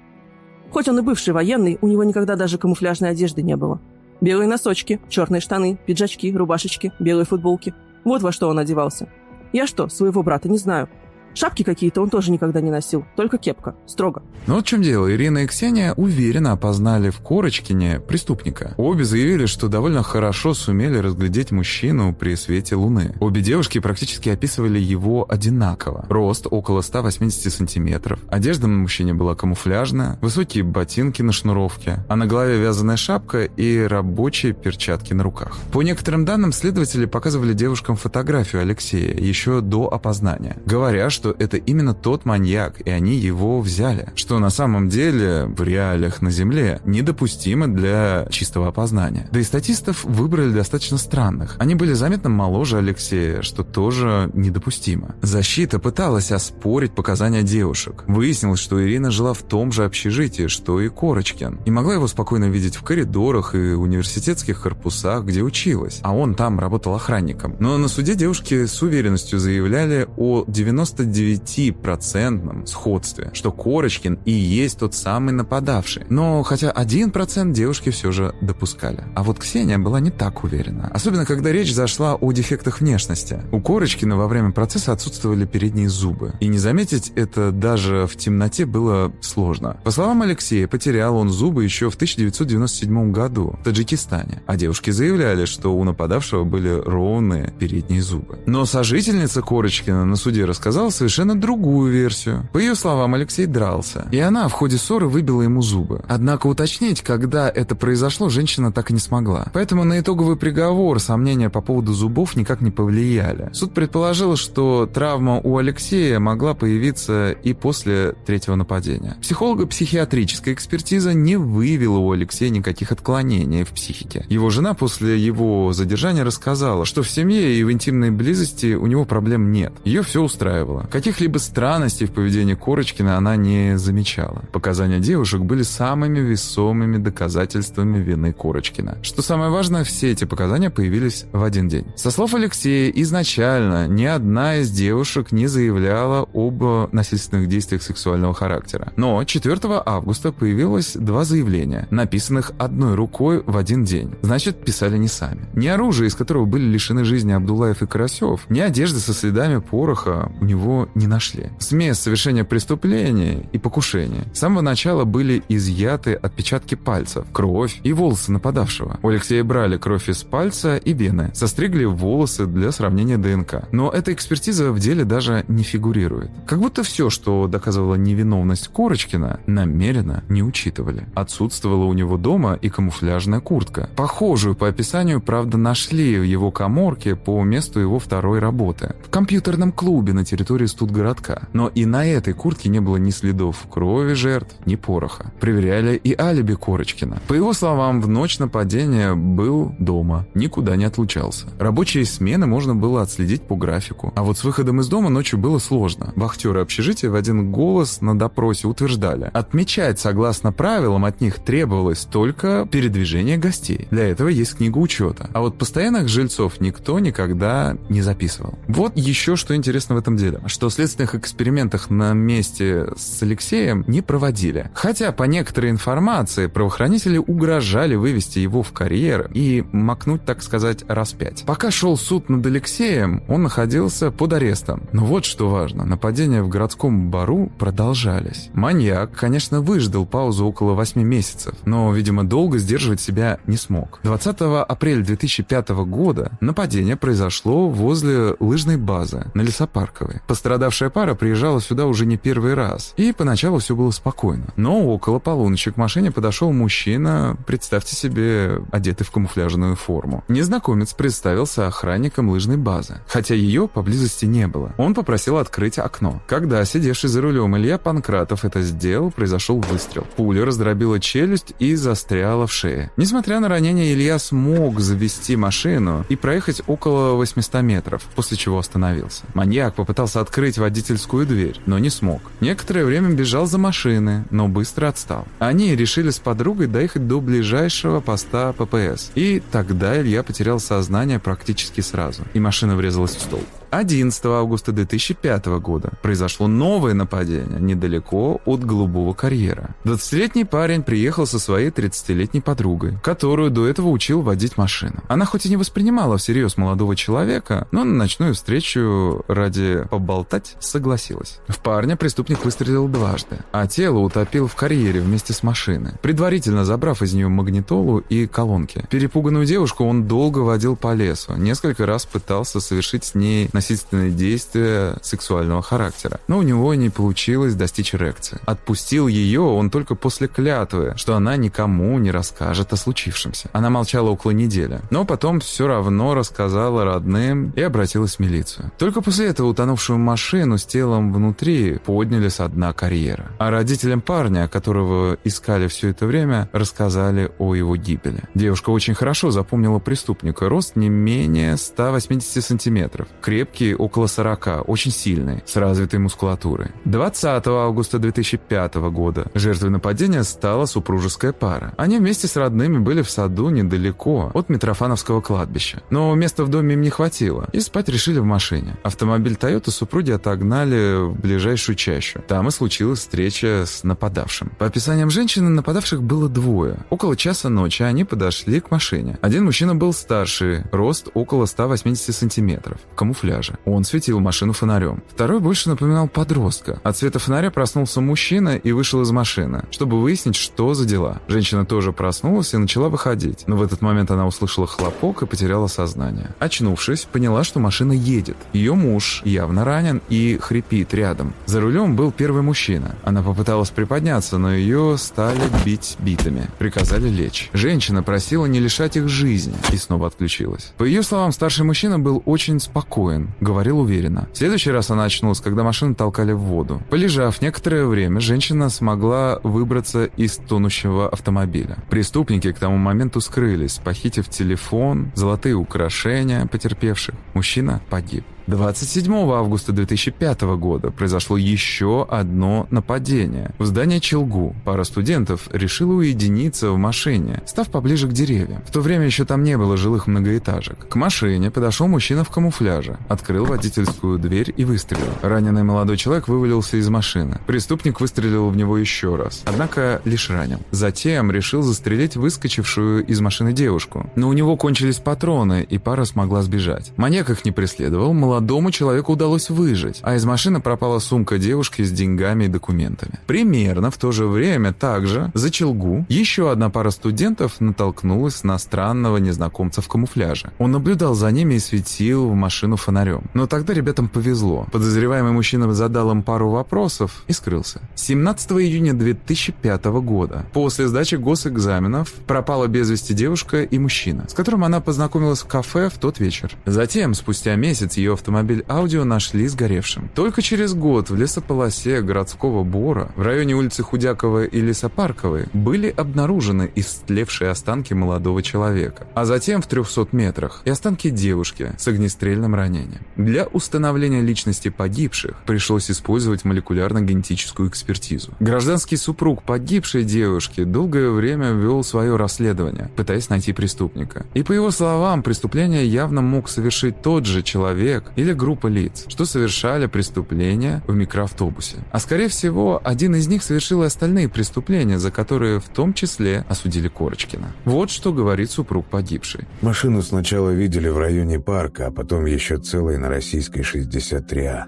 Хоть он и бывший военный, у него никогда даже камуфляжной одежды не было. Белые носочки, черные штаны, пиджачки, рубашечки, белые футболки. Вот во что он одевался. Я что, своего брата не знаю. Шапки какие-то он тоже никогда не носил, только кепка, строго. Но вот в чем дело, Ирина и Ксения уверенно опознали в Корочкине преступника. Обе заявили, что довольно хорошо сумели разглядеть мужчину при свете луны. Обе девушки практически описывали его одинаково. Рост около 180 сантиметров, одежда на мужчине была камуфляжная, высокие ботинки на шнуровке, а на голове вязаная шапка и рабочие перчатки на руках. По некоторым данным, следователи показывали девушкам фотографию Алексея еще до опознания, говоря, что что это именно тот маньяк, и они его взяли. Что на самом деле в реалиях на Земле недопустимо для чистого опознания. Да и статистов выбрали достаточно странных. Они были заметно моложе Алексея, что тоже недопустимо. Защита пыталась оспорить показания девушек. Выяснилось, что Ирина жила в том же общежитии, что и Корочкин. И могла его спокойно видеть в коридорах и университетских корпусах, где училась. А он там работал охранником. Но на суде девушки с уверенностью заявляли о 99 99% сходстве, что Корочкин и есть тот самый нападавший. Но хотя 1% девушки все же допускали. А вот Ксения была не так уверена. Особенно, когда речь зашла о дефектах внешности. У Корочкина во время процесса отсутствовали передние зубы. И не заметить это даже в темноте было сложно. По словам Алексея, потерял он зубы еще в 1997 году в Таджикистане. А девушки заявляли, что у нападавшего были ровные передние зубы. Но сожительница Корочкина на суде рассказала совершенно другую версию. По ее словам, Алексей дрался, и она в ходе ссоры выбила ему зубы. Однако уточнить, когда это произошло, женщина так и не смогла. Поэтому на итоговый приговор сомнения по поводу зубов никак не повлияли. Суд предположил, что травма у Алексея могла появиться и после третьего нападения. Психолого-психиатрическая экспертиза не выявила у Алексея никаких отклонений в психике. Его жена после его задержания рассказала, что в семье и в интимной близости у него проблем нет. Ее все устраивало. Каких-либо странностей в поведении Корочкина она не замечала. Показания девушек были самыми весомыми доказательствами вины Корочкина. Что самое важное, все эти показания появились в один день. Со слов Алексея, изначально ни одна из девушек не заявляла об насильственных действиях сексуального характера. Но 4 августа появилось два заявления, написанных одной рукой в один день. Значит, писали не сами. Ни оружие, из которого были лишены жизни Абдулаев и Карасев, ни одежды со следами пороха у него не нашли. С мест совершения преступления и покушения с самого начала были изъяты отпечатки пальцев, кровь и волосы нападавшего. У Алексея брали кровь из пальца и вены, состригли волосы для сравнения ДНК. Но эта экспертиза в деле даже не фигурирует. Как будто все, что доказывало невиновность Корочкина, намеренно не учитывали. Отсутствовала у него дома и камуфляжная куртка. Похожую по описанию, правда, нашли в его коморке по месту его второй работы. В компьютерном клубе на территории студгородка. Но и на этой куртке не было ни следов крови жертв, ни пороха. Проверяли и алиби Корочкина. По его словам, в ночь нападения был дома, никуда не отлучался. Рабочие смены можно было отследить по графику. А вот с выходом из дома ночью было сложно. Вахтеры общежития в один голос на допросе утверждали, отмечать согласно правилам от них требовалось только передвижение гостей. Для этого есть книга учета. А вот постоянных жильцов никто никогда не записывал. Вот еще что интересно в этом деле что следственных экспериментах на месте с Алексеем не проводили. Хотя, по некоторой информации, правоохранители угрожали вывести его в карьер и макнуть, так сказать, раз пять. Пока шел суд над Алексеем, он находился под арестом. Но вот что важно, нападения в городском бару продолжались. Маньяк, конечно, выждал паузу около 8 месяцев, но, видимо, долго сдерживать себя не смог. 20 апреля 2005 года нападение произошло возле лыжной базы на Лесопарковой. Пострадавшая пара приезжала сюда уже не первый раз, и поначалу все было спокойно. Но около полуночи к машине подошел мужчина, представьте себе, одетый в камуфляжную форму. Незнакомец представился охранником лыжной базы, хотя ее поблизости не было. Он попросил открыть окно. Когда сидевший за рулем Илья Панкратов это сделал, произошел выстрел. Пуля раздробила челюсть и застряла в шее. Несмотря на ранение, Илья смог завести машину и проехать около 800 метров, после чего остановился. Маньяк попытался открыть открыть водительскую дверь, но не смог. Некоторое время бежал за машины, но быстро отстал. Они решили с подругой доехать до ближайшего поста ППС. И тогда Илья потерял сознание практически сразу, и машина врезалась в стол. 11 августа 2005 года произошло новое нападение недалеко от Голубого карьера. 20-летний парень приехал со своей 30-летней подругой, которую до этого учил водить машину. Она хоть и не воспринимала всерьез молодого человека, но на ночную встречу ради поболтать согласилась. В парня преступник выстрелил дважды, а тело утопил в карьере вместе с машиной, предварительно забрав из нее магнитолу и колонки. Перепуганную девушку он долго водил по лесу, несколько раз пытался совершить с ней насильственные действия сексуального характера, но у него не получилось достичь эрекции. Отпустил ее он только после клятвы, что она никому не расскажет о случившемся. Она молчала около недели, но потом все равно рассказала родным и обратилась в милицию. Только после этого утонувшую машину с телом внутри подняли с дна карьера. А родителям парня, которого искали все это время, рассказали о его гибели. Девушка очень хорошо запомнила преступника. Рост не менее 180 сантиметров. Крепкий, около 40, очень сильный, с развитой мускулатурой. 20 августа 2005 года жертвой нападения стала супружеская пара. Они вместе с родными были в саду недалеко от Митрофановского кладбища. Но места в доме им не хватило, и спать решили в машине. Автомобиль Toyota супруги отогнали в ближайшую чащу. Там и случилась встреча с нападавшим. По описаниям женщины, нападавших было двое. Около часа ночи они подошли к машине. Один мужчина был старший, рост около 180 сантиметров, в камуфляже. Он светил машину фонарем. Второй больше напоминал подростка. От света фонаря проснулся мужчина и вышел из машины, чтобы выяснить, что за дела. Женщина тоже проснулась и начала выходить, но в этот момент она услышала хлопок и потеряла сознание. Очнувшись, поняла, что машина едет. Ее муж явно ранен и хрипит рядом. За рулем был первый мужчина. Она попыталась приподняться, но ее стали бить битами. Приказали лечь. Женщина просила не лишать их жизни и снова отключилась. По ее словам, старший мужчина был очень спокоен, говорил уверенно. В следующий раз она очнулась, когда машину толкали в воду. Полежав некоторое время, женщина смогла выбраться из тонущего автомобиля. Преступники к тому моменту скрылись, похитив телефон, золотые украшения потерпевших. Мужчина погиб. 27 августа 2005 года произошло еще одно нападение. В здании Челгу пара студентов решила уединиться в машине, став поближе к деревьям. В то время еще там не было жилых многоэтажек. К машине подошел мужчина в камуфляже, открыл водительскую дверь и выстрелил. Раненый молодой человек вывалился из машины. Преступник выстрелил в него еще раз, однако лишь ранил. Затем решил застрелить выскочившую из машины девушку. Но у него кончились патроны, и пара смогла сбежать. Маньяк их не преследовал, молодому человеку удалось выжить, а из машины пропала сумка девушки с деньгами и документами. Примерно в то же время также за Челгу еще одна пара студентов натолкнулась на странного незнакомца в камуфляже. Он наблюдал за ними и светил в машину фонарем. Но тогда ребятам повезло. Подозреваемый мужчина задал им пару вопросов и скрылся. 17 июня 2005 года, после сдачи госэкзаменов, пропала без вести девушка и мужчина, с которым она познакомилась в кафе в тот вечер. Затем, спустя месяц, ее автомобиль «Аудио» нашли сгоревшим. Только через год в лесополосе городского Бора, в районе улицы Худякова и Лесопарковой, были обнаружены истлевшие останки молодого человека, а затем в 300 метрах и останки девушки с огнестрельным ранением. Для установления личности погибших пришлось использовать молекулярно-генетическую экспертизу. Гражданский супруг погибшей девушки долгое время вел свое расследование, пытаясь найти преступника. И по его словам, преступление явно мог совершить тот же человек, или группа лиц, что совершали преступления в микроавтобусе. А скорее всего, один из них совершил и остальные преступления, за которые в том числе осудили Корочкина. Вот что говорит супруг погибшей. Машину сначала видели в районе парка, а потом еще целой на российской 63А.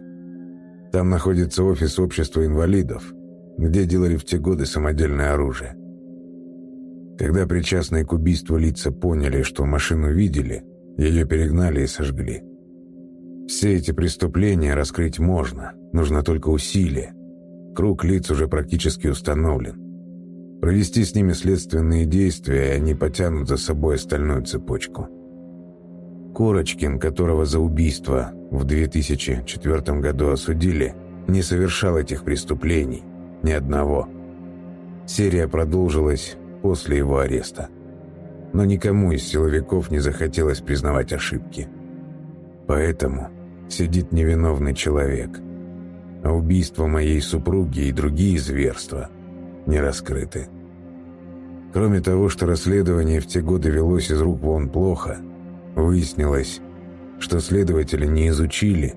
Там находится офис общества инвалидов, где делали в те годы самодельное оружие. Когда причастные к убийству лица поняли, что машину видели, ее перегнали и сожгли. Все эти преступления раскрыть можно, нужно только усилие. Круг лиц уже практически установлен. Провести с ними следственные действия, и они потянут за собой остальную цепочку. Корочкин, которого за убийство в 2004 году осудили, не совершал этих преступлений, ни одного. Серия продолжилась после его ареста. Но никому из силовиков не захотелось признавать ошибки. Поэтому сидит невиновный человек, а убийство моей супруги и другие зверства не раскрыты. Кроме того, что расследование в те годы велось из рук вон плохо, выяснилось, что следователи не изучили,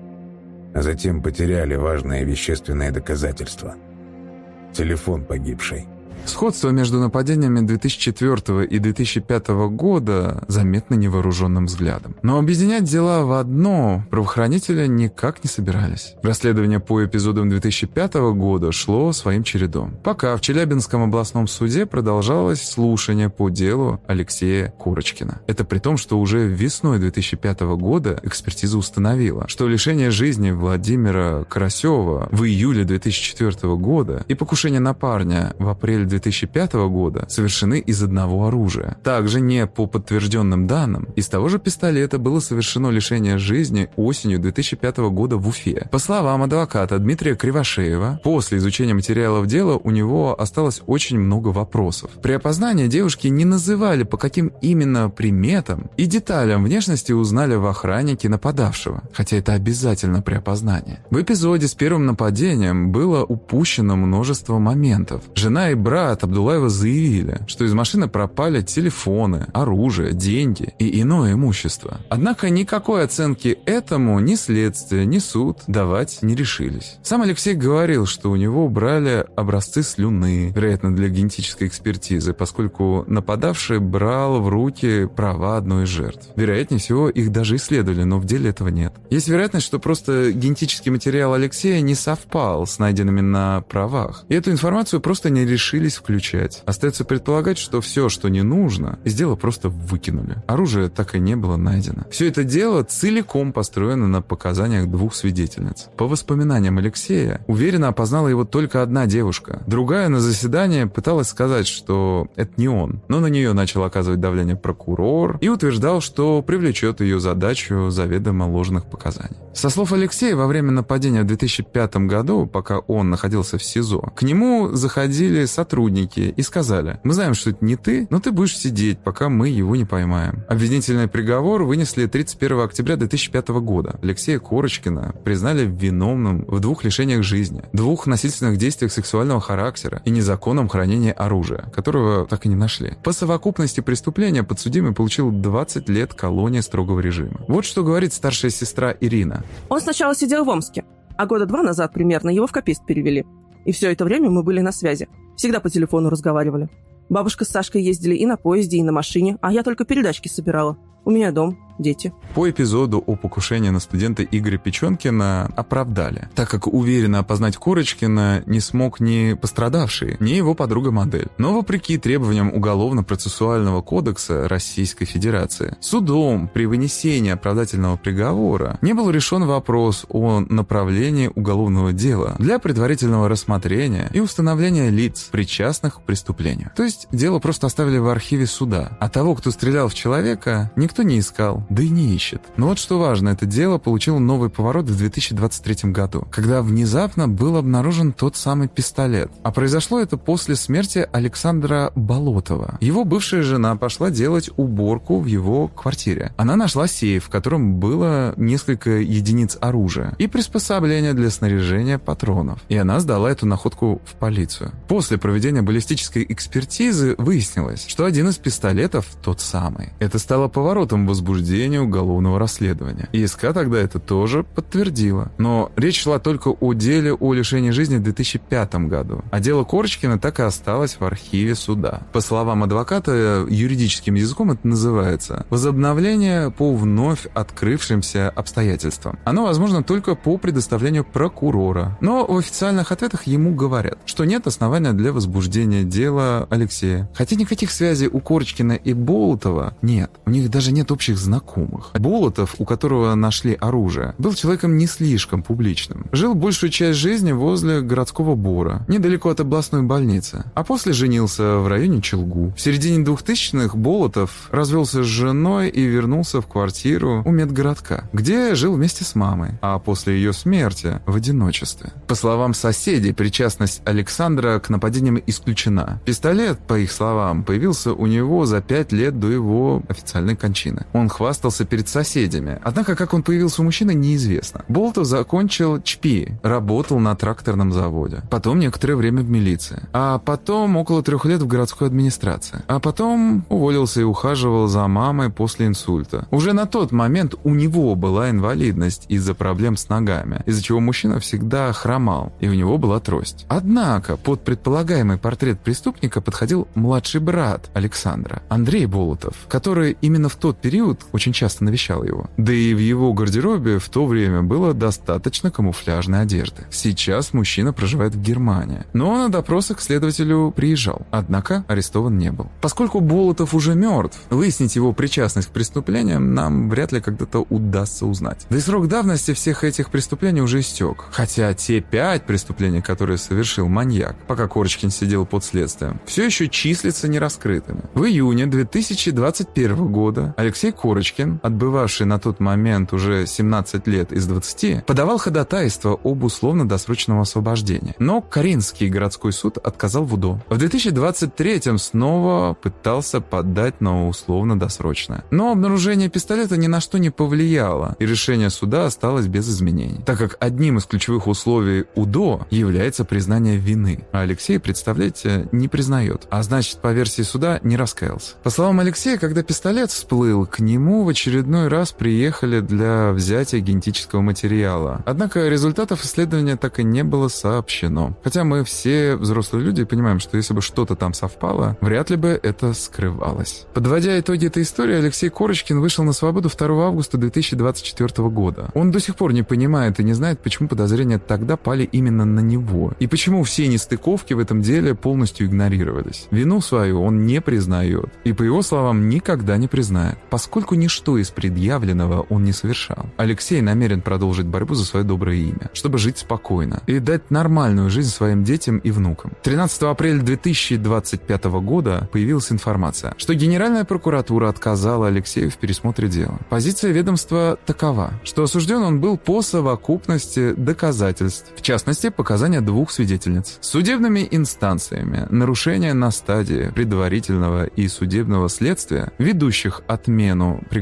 а затем потеряли важное вещественное доказательство – телефон погибшей. Сходство между нападениями 2004 и 2005 года заметно невооруженным взглядом. Но объединять дела в одно правоохранители никак не собирались. Расследование по эпизодам 2005 года шло своим чередом. Пока в Челябинском областном суде продолжалось слушание по делу Алексея Курочкина. Это при том, что уже весной 2005 года экспертиза установила, что лишение жизни Владимира Карасева в июле 2004 года и покушение на парня в апреле 2005 года совершены из одного оружия. Также не по подтвержденным данным, из того же пистолета было совершено лишение жизни осенью 2005 года в Уфе. По словам адвоката Дмитрия Кривошеева, после изучения материалов дела у него осталось очень много вопросов. При опознании девушки не называли, по каким именно приметам и деталям внешности узнали в охраннике нападавшего, хотя это обязательно при опознании. В эпизоде с первым нападением было упущено множество моментов. Жена и брат от Абдулаева заявили, что из машины пропали телефоны, оружие, деньги и иное имущество. Однако никакой оценки этому ни следствие, ни суд давать не решились. Сам Алексей говорил, что у него брали образцы слюны, вероятно, для генетической экспертизы, поскольку нападавший брал в руки права одной из жертв. Вероятнее всего, их даже исследовали, но в деле этого нет. Есть вероятность, что просто генетический материал Алексея не совпал с найденными на правах. И эту информацию просто не решили отказались включать. Остается предполагать, что все, что не нужно, из дела просто выкинули. Оружие так и не было найдено. Все это дело целиком построено на показаниях двух свидетельниц. По воспоминаниям Алексея, уверенно опознала его только одна девушка. Другая на заседании пыталась сказать, что это не он. Но на нее начал оказывать давление прокурор и утверждал, что привлечет ее задачу заведомо ложных показаний. Со слов Алексея, во время нападения в 2005 году, пока он находился в СИЗО, к нему заходили сотрудники сотрудники и сказали, мы знаем, что это не ты, но ты будешь сидеть, пока мы его не поймаем. Обвинительный приговор вынесли 31 октября 2005 года. Алексея Корочкина признали виновным в двух лишениях жизни, двух насильственных действиях сексуального характера и незаконном хранении оружия, которого так и не нашли. По совокупности преступления подсудимый получил 20 лет колонии строгого режима. Вот что говорит старшая сестра Ирина. Он сначала сидел в Омске, а года два назад примерно его в Капист перевели. И все это время мы были на связи. Всегда по телефону разговаривали. Бабушка с Сашкой ездили и на поезде, и на машине, а я только передачки собирала. У меня дом, дети. По эпизоду о покушении на студента Игоря Печенкина оправдали, так как уверенно опознать Курочкина не смог ни пострадавший, ни его подруга-модель. Но вопреки требованиям Уголовно-процессуального кодекса Российской Федерации, судом при вынесении оправдательного приговора не был решен вопрос о направлении уголовного дела для предварительного рассмотрения и установления лиц, причастных к преступлению. То есть дело просто оставили в архиве суда, а того, кто стрелял в человека, никто не искал, да и не ищет. Но вот что важно, это дело получило новый поворот в 2023 году, когда внезапно был обнаружен тот самый пистолет. А произошло это после смерти Александра Болотова. Его бывшая жена пошла делать уборку в его квартире. Она нашла сейф, в котором было несколько единиц оружия и приспособления для снаряжения патронов. И она сдала эту находку в полицию. После проведения баллистической экспертизы выяснилось, что один из пистолетов тот самый. Это стало поворотом возбуждения ведения уголовного расследования. ИСК тогда это тоже подтвердила. Но речь шла только о деле о лишении жизни в 2005 году. А дело Корочкина так и осталось в архиве суда. По словам адвоката, юридическим языком это называется возобновление по вновь открывшимся обстоятельствам. Оно возможно только по предоставлению прокурора. Но в официальных ответах ему говорят, что нет основания для возбуждения дела Алексея. Хотя никаких связей у Корочкина и Болотова нет. У них даже нет общих знакомых знакомых. Болотов, у которого нашли оружие, был человеком не слишком публичным. Жил большую часть жизни возле городского бора, недалеко от областной больницы. А после женился в районе Челгу. В середине 2000-х Болотов развелся с женой и вернулся в квартиру у медгородка, где жил вместе с мамой, а после ее смерти в одиночестве. По словам соседей, причастность Александра к нападениям исключена. Пистолет, по их словам, появился у него за пять лет до его официальной кончины. Он хвастался хвастался перед соседями. Однако, как он появился у мужчины, неизвестно. Болтов закончил ЧПИ, работал на тракторном заводе. Потом некоторое время в милиции. А потом около трех лет в городской администрации. А потом уволился и ухаживал за мамой после инсульта. Уже на тот момент у него была инвалидность из-за проблем с ногами, из-за чего мужчина всегда хромал, и у него была трость. Однако под предполагаемый портрет преступника подходил младший брат Александра, Андрей Болотов, который именно в тот период очень часто навещал его. Да и в его гардеробе в то время было достаточно камуфляжной одежды. Сейчас мужчина проживает в Германии, но на допросы к следователю приезжал, однако арестован не был. Поскольку Болотов уже мертв, выяснить его причастность к преступлениям нам вряд ли когда-то удастся узнать. Да и срок давности всех этих преступлений уже истек. Хотя те пять преступлений, которые совершил маньяк, пока Корочкин сидел под следствием, все еще числятся нераскрытыми. В июне 2021 года Алексей Корочкин, отбывавший на тот момент уже 17 лет из 20, подавал ходатайство об условно-досрочном освобождении. Но Каринский городской суд отказал в УДО. В 2023 снова пытался подать на условно-досрочное. Но обнаружение пистолета ни на что не повлияло, и решение суда осталось без изменений, так как одним из ключевых условий УДО является признание вины, а Алексей, представляете, не признает, а значит, по версии суда, не раскаялся. По словам Алексея, когда пистолет всплыл, к нему в очередной раз приехали для взятия генетического материала. Однако результатов исследования так и не было сообщено. Хотя мы все взрослые люди понимаем, что если бы что-то там совпало, вряд ли бы это скрывалось. Подводя итоги этой истории, Алексей Корочкин вышел на свободу 2 августа 2024 года. Он до сих пор не понимает и не знает, почему подозрения тогда пали именно на него. И почему все нестыковки в этом деле полностью игнорировались. Вину свою он не признает. И по его словам, никогда не признает, поскольку ничто из предъявленного он не совершал. Алексей намерен продолжить борьбу за свое доброе имя, чтобы жить спокойно и дать нормальную жизнь своим детям и внукам. 13 апреля 2025 года появилась информация, что Генеральная прокуратура отказала Алексею в пересмотре дела. Позиция ведомства такова, что осужден он был по совокупности доказательств, в частности, показания двух свидетельниц. Судебными инстанциями нарушения на стадии предварительного и судебного следствия, ведущих отмену приговора,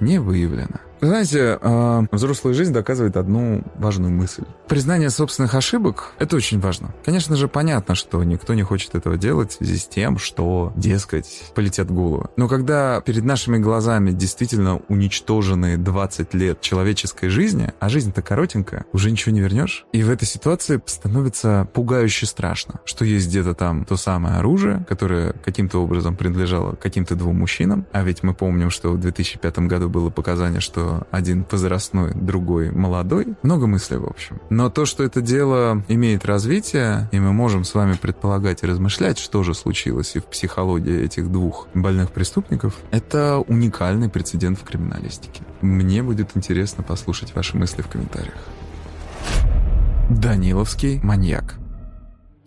не выявлено. Знаете, э, взрослая жизнь доказывает одну важную мысль. Признание собственных ошибок – это очень важно. Конечно же, понятно, что никто не хочет этого делать в связи с тем, что, дескать, полетят головы. Но когда перед нашими глазами действительно уничтожены 20 лет человеческой жизни, а жизнь-то коротенькая, уже ничего не вернешь. И в этой ситуации становится пугающе страшно, что есть где-то там то самое оружие, которое каким-то образом принадлежало каким-то двум мужчинам. А ведь мы помним, что в 2005 году было показание, что один возрастной, другой молодой. Много мыслей, в общем. Но то, что это дело имеет развитие, и мы можем с вами предполагать и размышлять, что же случилось и в психологии этих двух больных преступников, это уникальный прецедент в криминалистике. Мне будет интересно послушать ваши мысли в комментариях. Даниловский маньяк.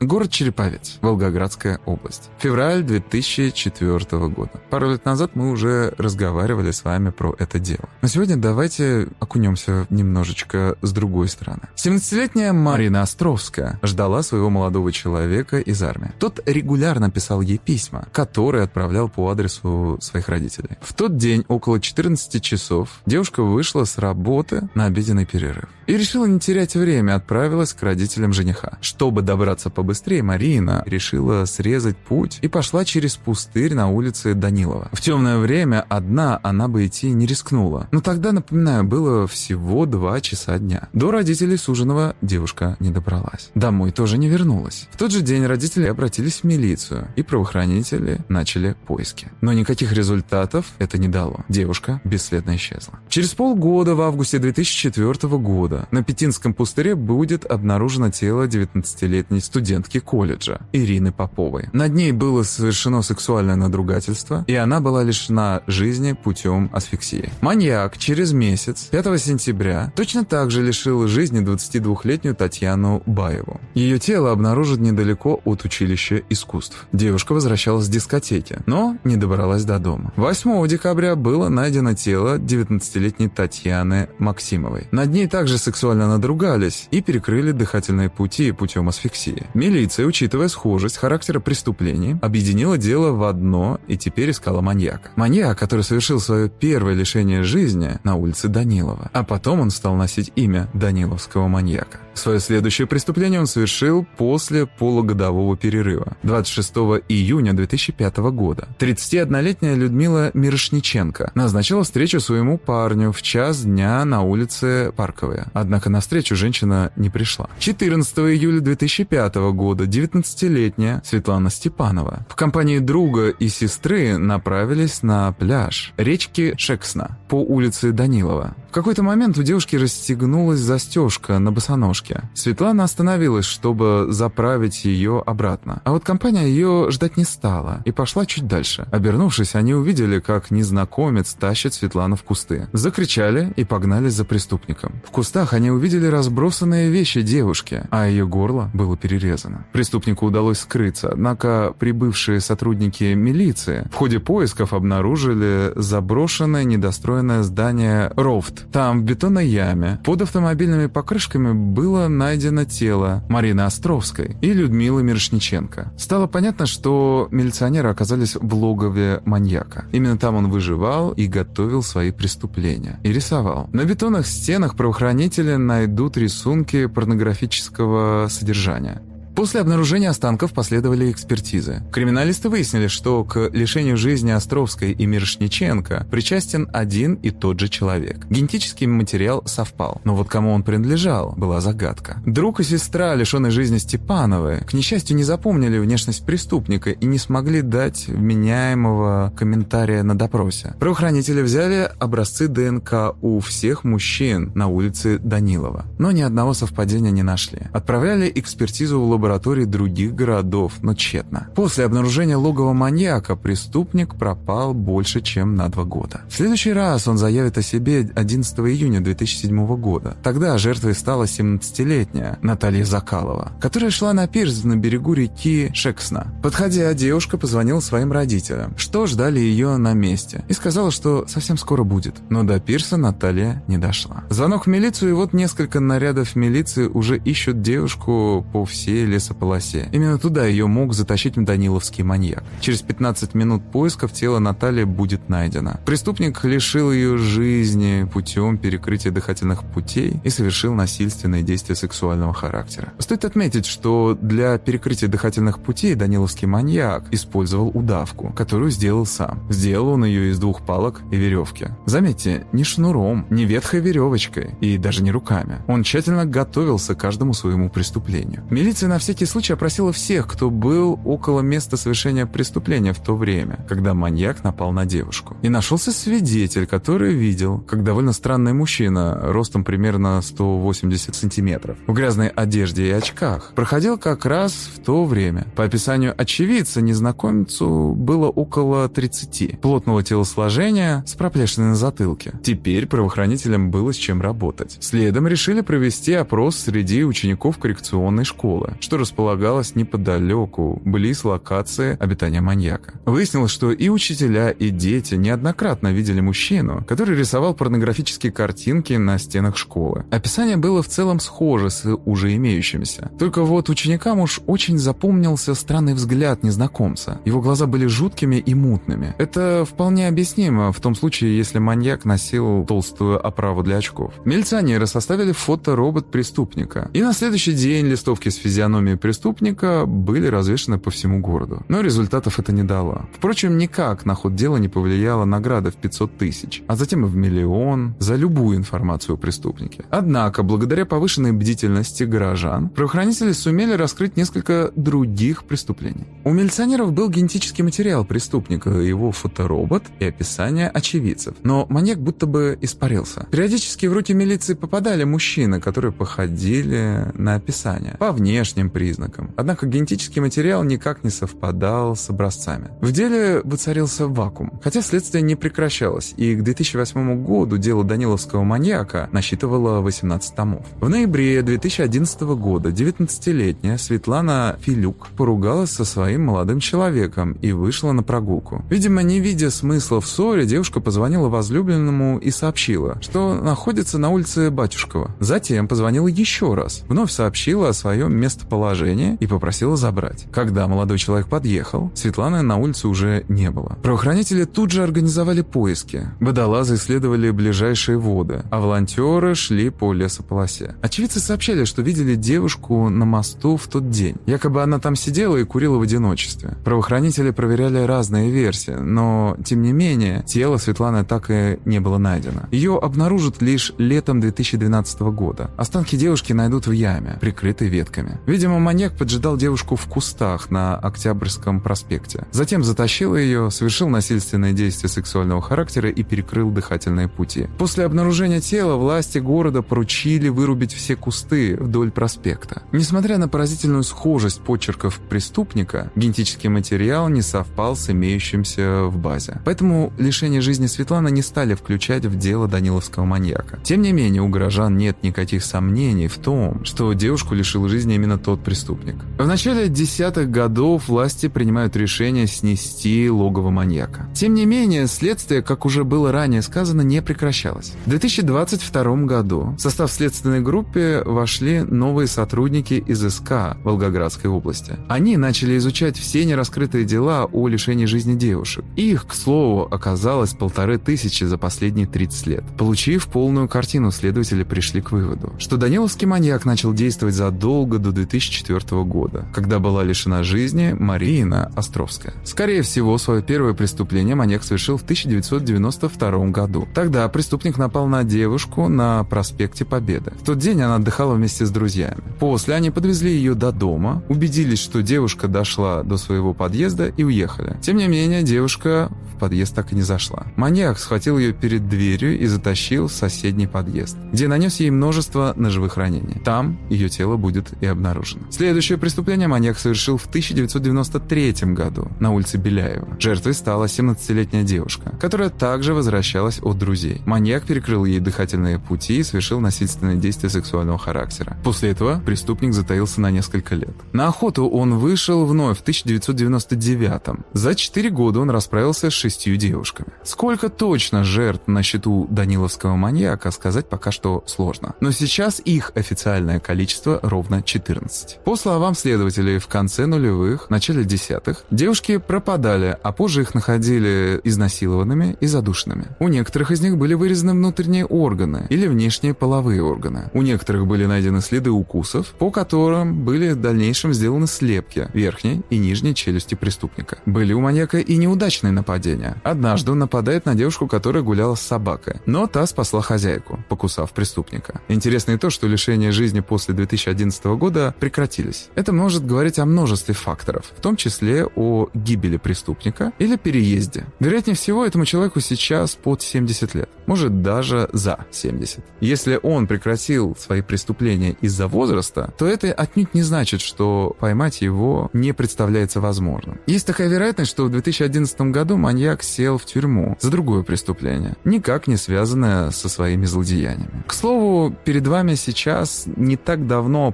Город Череповец, Волгоградская область. Февраль 2004 года. Пару лет назад мы уже разговаривали с вами про это дело. Но сегодня давайте окунемся немножечко с другой стороны. 17-летняя Марина Островская ждала своего молодого человека из армии. Тот регулярно писал ей письма, которые отправлял по адресу своих родителей. В тот день около 14 часов девушка вышла с работы на обеденный перерыв и решила не терять время, отправилась к родителям жениха. Чтобы добраться по побыстрее, Марина решила срезать путь и пошла через пустырь на улице Данилова. В темное время одна она бы идти не рискнула. Но тогда, напоминаю, было всего два часа дня. До родителей суженого девушка не добралась. Домой тоже не вернулась. В тот же день родители обратились в милицию, и правоохранители начали поиски. Но никаких результатов это не дало. Девушка бесследно исчезла. Через полгода, в августе 2004 года, на Петинском пустыре будет обнаружено тело 19-летней студентки студентки колледжа Ирины Поповой. Над ней было совершено сексуальное надругательство, и она была лишена жизни путем асфиксии. Маньяк через месяц, 5 сентября, точно так же лишил жизни 22-летнюю Татьяну Баеву. Ее тело обнаружат недалеко от училища искусств. Девушка возвращалась с дискотеки, но не добралась до дома. 8 декабря было найдено тело 19-летней Татьяны Максимовой. Над ней также сексуально надругались и перекрыли дыхательные пути путем асфиксии. Милиция, учитывая схожесть характера преступлений, объединила дело в одно и теперь искала маньяка. Маньяк, который совершил свое первое лишение жизни на улице Данилова. А потом он стал носить имя Даниловского маньяка. Свое следующее преступление он совершил после полугодового перерыва, 26 июня 2005 года. 31-летняя Людмила Мирошниченко назначила встречу своему парню в час дня на улице Парковая. Однако на встречу женщина не пришла. 14 июля 2005 года 19-летняя Светлана Степанова в компании друга и сестры направились на пляж речки Шексна по улице Данилова. В какой-то момент у девушки расстегнулась застежка на босоножке. Светлана остановилась, чтобы заправить ее обратно. А вот компания ее ждать не стала и пошла чуть дальше. Обернувшись, они увидели, как незнакомец тащит Светлану в кусты. Закричали и погнались за преступником. В кустах они увидели разбросанные вещи девушки, а ее горло было перерезано. Преступнику удалось скрыться, однако прибывшие сотрудники милиции в ходе поисков обнаружили заброшенное недостроенное здание «Рофт», там, в бетонной яме, под автомобильными покрышками было найдено тело Марины Островской и Людмилы Мирошниченко. Стало понятно, что милиционеры оказались в логове маньяка. Именно там он выживал и готовил свои преступления. И рисовал. На бетонных стенах правоохранители найдут рисунки порнографического содержания. После обнаружения останков последовали экспертизы. Криминалисты выяснили, что к лишению жизни Островской и Мирошниченко причастен один и тот же человек. Генетический материал совпал, но вот кому он принадлежал, была загадка. Друг и сестра, лишенной жизни Степановы, к несчастью, не запомнили внешность преступника и не смогли дать вменяемого комментария на допросе. Правоохранители взяли образцы ДНК у всех мужчин на улице Данилова, но ни одного совпадения не нашли. Отправляли экспертизу в лабораторию лабораторий других городов, но тщетно. После обнаружения логова маньяка преступник пропал больше, чем на два года. В следующий раз он заявит о себе 11 июня 2007 года. Тогда жертвой стала 17-летняя Наталья Закалова, которая шла на пирс на берегу реки Шексна. Подходя, девушка позвонила своим родителям, что ждали ее на месте, и сказала, что совсем скоро будет. Но до пирса Наталья не дошла. Звонок в милицию, и вот несколько нарядов милиции уже ищут девушку по всей лесополосе. Именно туда ее мог затащить Даниловский маньяк. Через 15 минут поисков тело Натальи будет найдено. Преступник лишил ее жизни путем перекрытия дыхательных путей и совершил насильственные действия сексуального характера. Стоит отметить, что для перекрытия дыхательных путей Даниловский маньяк использовал удавку, которую сделал сам. Сделал он ее из двух палок и веревки. Заметьте, не шнуром, не ветхой веревочкой и даже не руками. Он тщательно готовился к каждому своему преступлению. Милиция на всякий случай опросила всех, кто был около места совершения преступления в то время, когда маньяк напал на девушку. И нашелся свидетель, который видел, как довольно странный мужчина, ростом примерно 180 сантиметров, в грязной одежде и очках, проходил как раз в то время. По описанию очевидца, незнакомцу было около 30, плотного телосложения с проплешиной на затылке. Теперь правоохранителям было с чем работать. Следом решили провести опрос среди учеников коррекционной школы, что располагалось неподалеку, близ локации обитания маньяка. Выяснилось, что и учителя, и дети неоднократно видели мужчину, который рисовал порнографические картинки на стенах школы. Описание было в целом схоже с уже имеющимися. Только вот ученикам уж очень запомнился странный взгляд незнакомца. Его глаза были жуткими и мутными. Это вполне объяснимо в том случае, если маньяк носил толстую оправу для очков. Милиционеры составили фоторобот преступника. И на следующий день листовки с физиономией физиономии преступника были развешаны по всему городу. Но результатов это не дало. Впрочем, никак на ход дела не повлияла награда в 500 тысяч, а затем и в миллион за любую информацию о преступнике. Однако, благодаря повышенной бдительности горожан, правоохранители сумели раскрыть несколько других преступлений. У милиционеров был генетический материал преступника, его фоторобот и описание очевидцев. Но маньяк будто бы испарился. Периодически в руки милиции попадали мужчины, которые походили на описание. По внешним признакам. Однако генетический материал никак не совпадал с образцами. В деле воцарился вакуум, хотя следствие не прекращалось, и к 2008 году дело Даниловского маньяка насчитывало 18 томов. В ноябре 2011 года 19-летняя Светлана Филюк поругалась со своим молодым человеком и вышла на прогулку. Видимо, не видя смысла в ссоре, девушка позвонила возлюбленному и сообщила, что находится на улице Батюшкова. Затем позвонила еще раз, вновь сообщила о своем местоположении положение и попросила забрать. Когда молодой человек подъехал, Светланы на улице уже не было. Правоохранители тут же организовали поиски. Водолазы исследовали ближайшие воды, а волонтеры шли по лесополосе. Очевидцы сообщали, что видели девушку на мосту в тот день. Якобы она там сидела и курила в одиночестве. Правоохранители проверяли разные версии, но, тем не менее, тело Светланы так и не было найдено. Ее обнаружат лишь летом 2012 года. Останки девушки найдут в яме, прикрытой ветками. Видимо, маньяк поджидал девушку в кустах на Октябрьском проспекте. Затем затащил ее, совершил насильственные действия сексуального характера и перекрыл дыхательные пути. После обнаружения тела власти города поручили вырубить все кусты вдоль проспекта. Несмотря на поразительную схожесть почерков преступника, генетический материал не совпал с имеющимся в базе. Поэтому лишение жизни Светланы не стали включать в дело Даниловского маньяка. Тем не менее, у горожан нет никаких сомнений в том, что девушку лишил жизни именно тот преступник. В начале десятых годов власти принимают решение снести логово маньяка. Тем не менее, следствие, как уже было ранее сказано, не прекращалось. В 2022 году в состав следственной группы вошли новые сотрудники из СК Волгоградской области. Они начали изучать все нераскрытые дела о лишении жизни девушек. Их, к слову, оказалось полторы тысячи за последние 30 лет. Получив полную картину, следователи пришли к выводу, что Даниловский маньяк начал действовать задолго до 2004 года, когда была лишена жизни Марина Островская. Скорее всего, свое первое преступление маньяк совершил в 1992 году. Тогда преступник напал на девушку на проспекте Победы. В тот день она отдыхала вместе с друзьями. После они подвезли ее до дома, убедились, что девушка дошла до своего подъезда и уехали. Тем не менее, девушка в подъезд так и не зашла. Маньяк схватил ее перед дверью и затащил в соседний подъезд, где нанес ей множество ножевых ранений. Там ее тело будет и обнаружено. Следующее преступление маньяк совершил в 1993 году на улице Беляева. Жертвой стала 17-летняя девушка, которая также возвращалась от друзей. Маньяк перекрыл ей дыхательные пути и совершил насильственные действия сексуального характера. После этого преступник затаился на несколько лет. На охоту он вышел вновь в 1999 За 4 года он расправился с шестью девушками. Сколько точно жертв на счету Даниловского маньяка сказать пока что сложно. Но сейчас их официальное количество ровно 14. По словам следователей, в конце нулевых, начале десятых, девушки пропадали, а позже их находили изнасилованными и задушенными. У некоторых из них были вырезаны внутренние органы или внешние половые органы. У некоторых были найдены следы укусов, по которым были в дальнейшем сделаны слепки верхней и нижней челюсти преступника. Были у маньяка и неудачные нападения. Однажды он нападает на девушку, которая гуляла с собакой, но та спасла хозяйку, покусав преступника. Интересно и то, что лишения жизни после 2011 года прекратились. Это может говорить о множестве факторов, в том числе о гибели преступника или переезде. Вероятнее всего, этому человеку сейчас под 70 лет, может даже за 70. Если он прекратил свои преступления из-за возраста, то это отнюдь не значит, что поймать его не представляется возможным. Есть такая вероятность, что в 2011 году маньяк сел в тюрьму за другое преступление, никак не связанное со своими злодеяниями. К слову, перед вами сейчас не так давно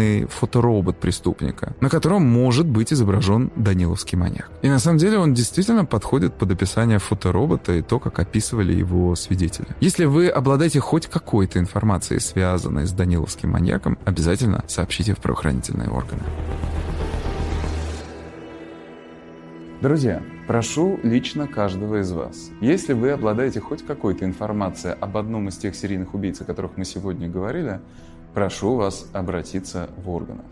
опубликованный фоторобот преступника, на котором может быть изображен Даниловский маньяк. И на самом деле он действительно подходит под описание фоторобота и то, как описывали его свидетели. Если вы обладаете хоть какой-то информацией, связанной с Даниловским маньяком, обязательно сообщите в правоохранительные органы. Друзья, прошу лично каждого из вас. Если вы обладаете хоть какой-то информацией об одном из тех серийных убийц, о которых мы сегодня говорили, прошу вас обратиться в органы.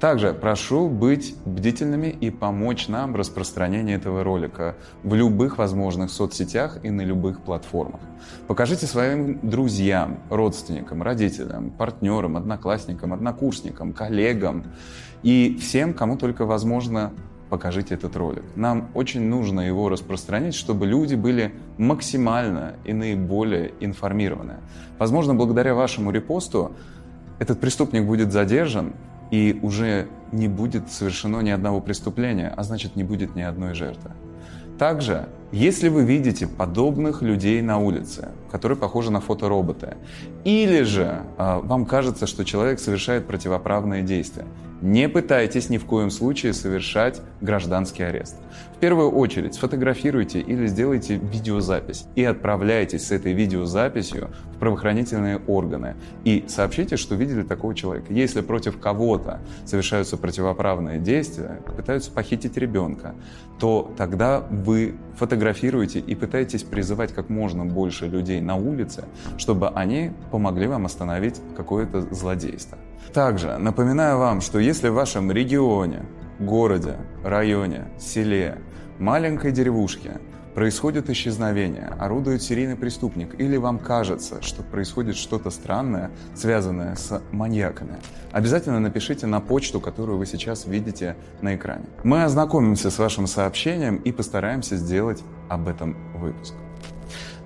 Также прошу быть бдительными и помочь нам в распространении этого ролика в любых возможных соцсетях и на любых платформах. Покажите своим друзьям, родственникам, родителям, партнерам, одноклассникам, однокурсникам, коллегам и всем, кому только возможно покажите этот ролик. Нам очень нужно его распространять, чтобы люди были максимально и наиболее информированы. Возможно, благодаря вашему репосту этот преступник будет задержан, и уже не будет совершено ни одного преступления, а значит не будет ни одной жертвы. Также, если вы видите подобных людей на улице, которые похожи на фоторобота, или же э, вам кажется, что человек совершает противоправные действия, не пытайтесь ни в коем случае совершать гражданский арест. В первую очередь сфотографируйте или сделайте видеозапись и отправляйтесь с этой видеозаписью в правоохранительные органы и сообщите, что видели такого человека. Если против кого-то совершаются противоправные действия, пытаются похитить ребенка, то тогда вы фотографируете и пытаетесь призывать как можно больше людей на улице, чтобы они помогли вам остановить какое-то злодейство. Также напоминаю вам, что если в вашем регионе, городе, районе, селе маленькой деревушке происходит исчезновение, орудует серийный преступник, или вам кажется, что происходит что-то странное, связанное с маньяками, обязательно напишите на почту, которую вы сейчас видите на экране. Мы ознакомимся с вашим сообщением и постараемся сделать об этом выпуск.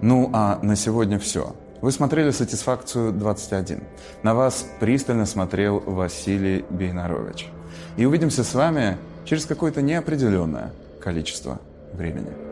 Ну а на сегодня все. Вы смотрели «Сатисфакцию 21». На вас пристально смотрел Василий Бейнарович. И увидимся с вами через какое-то неопределенное количество времени.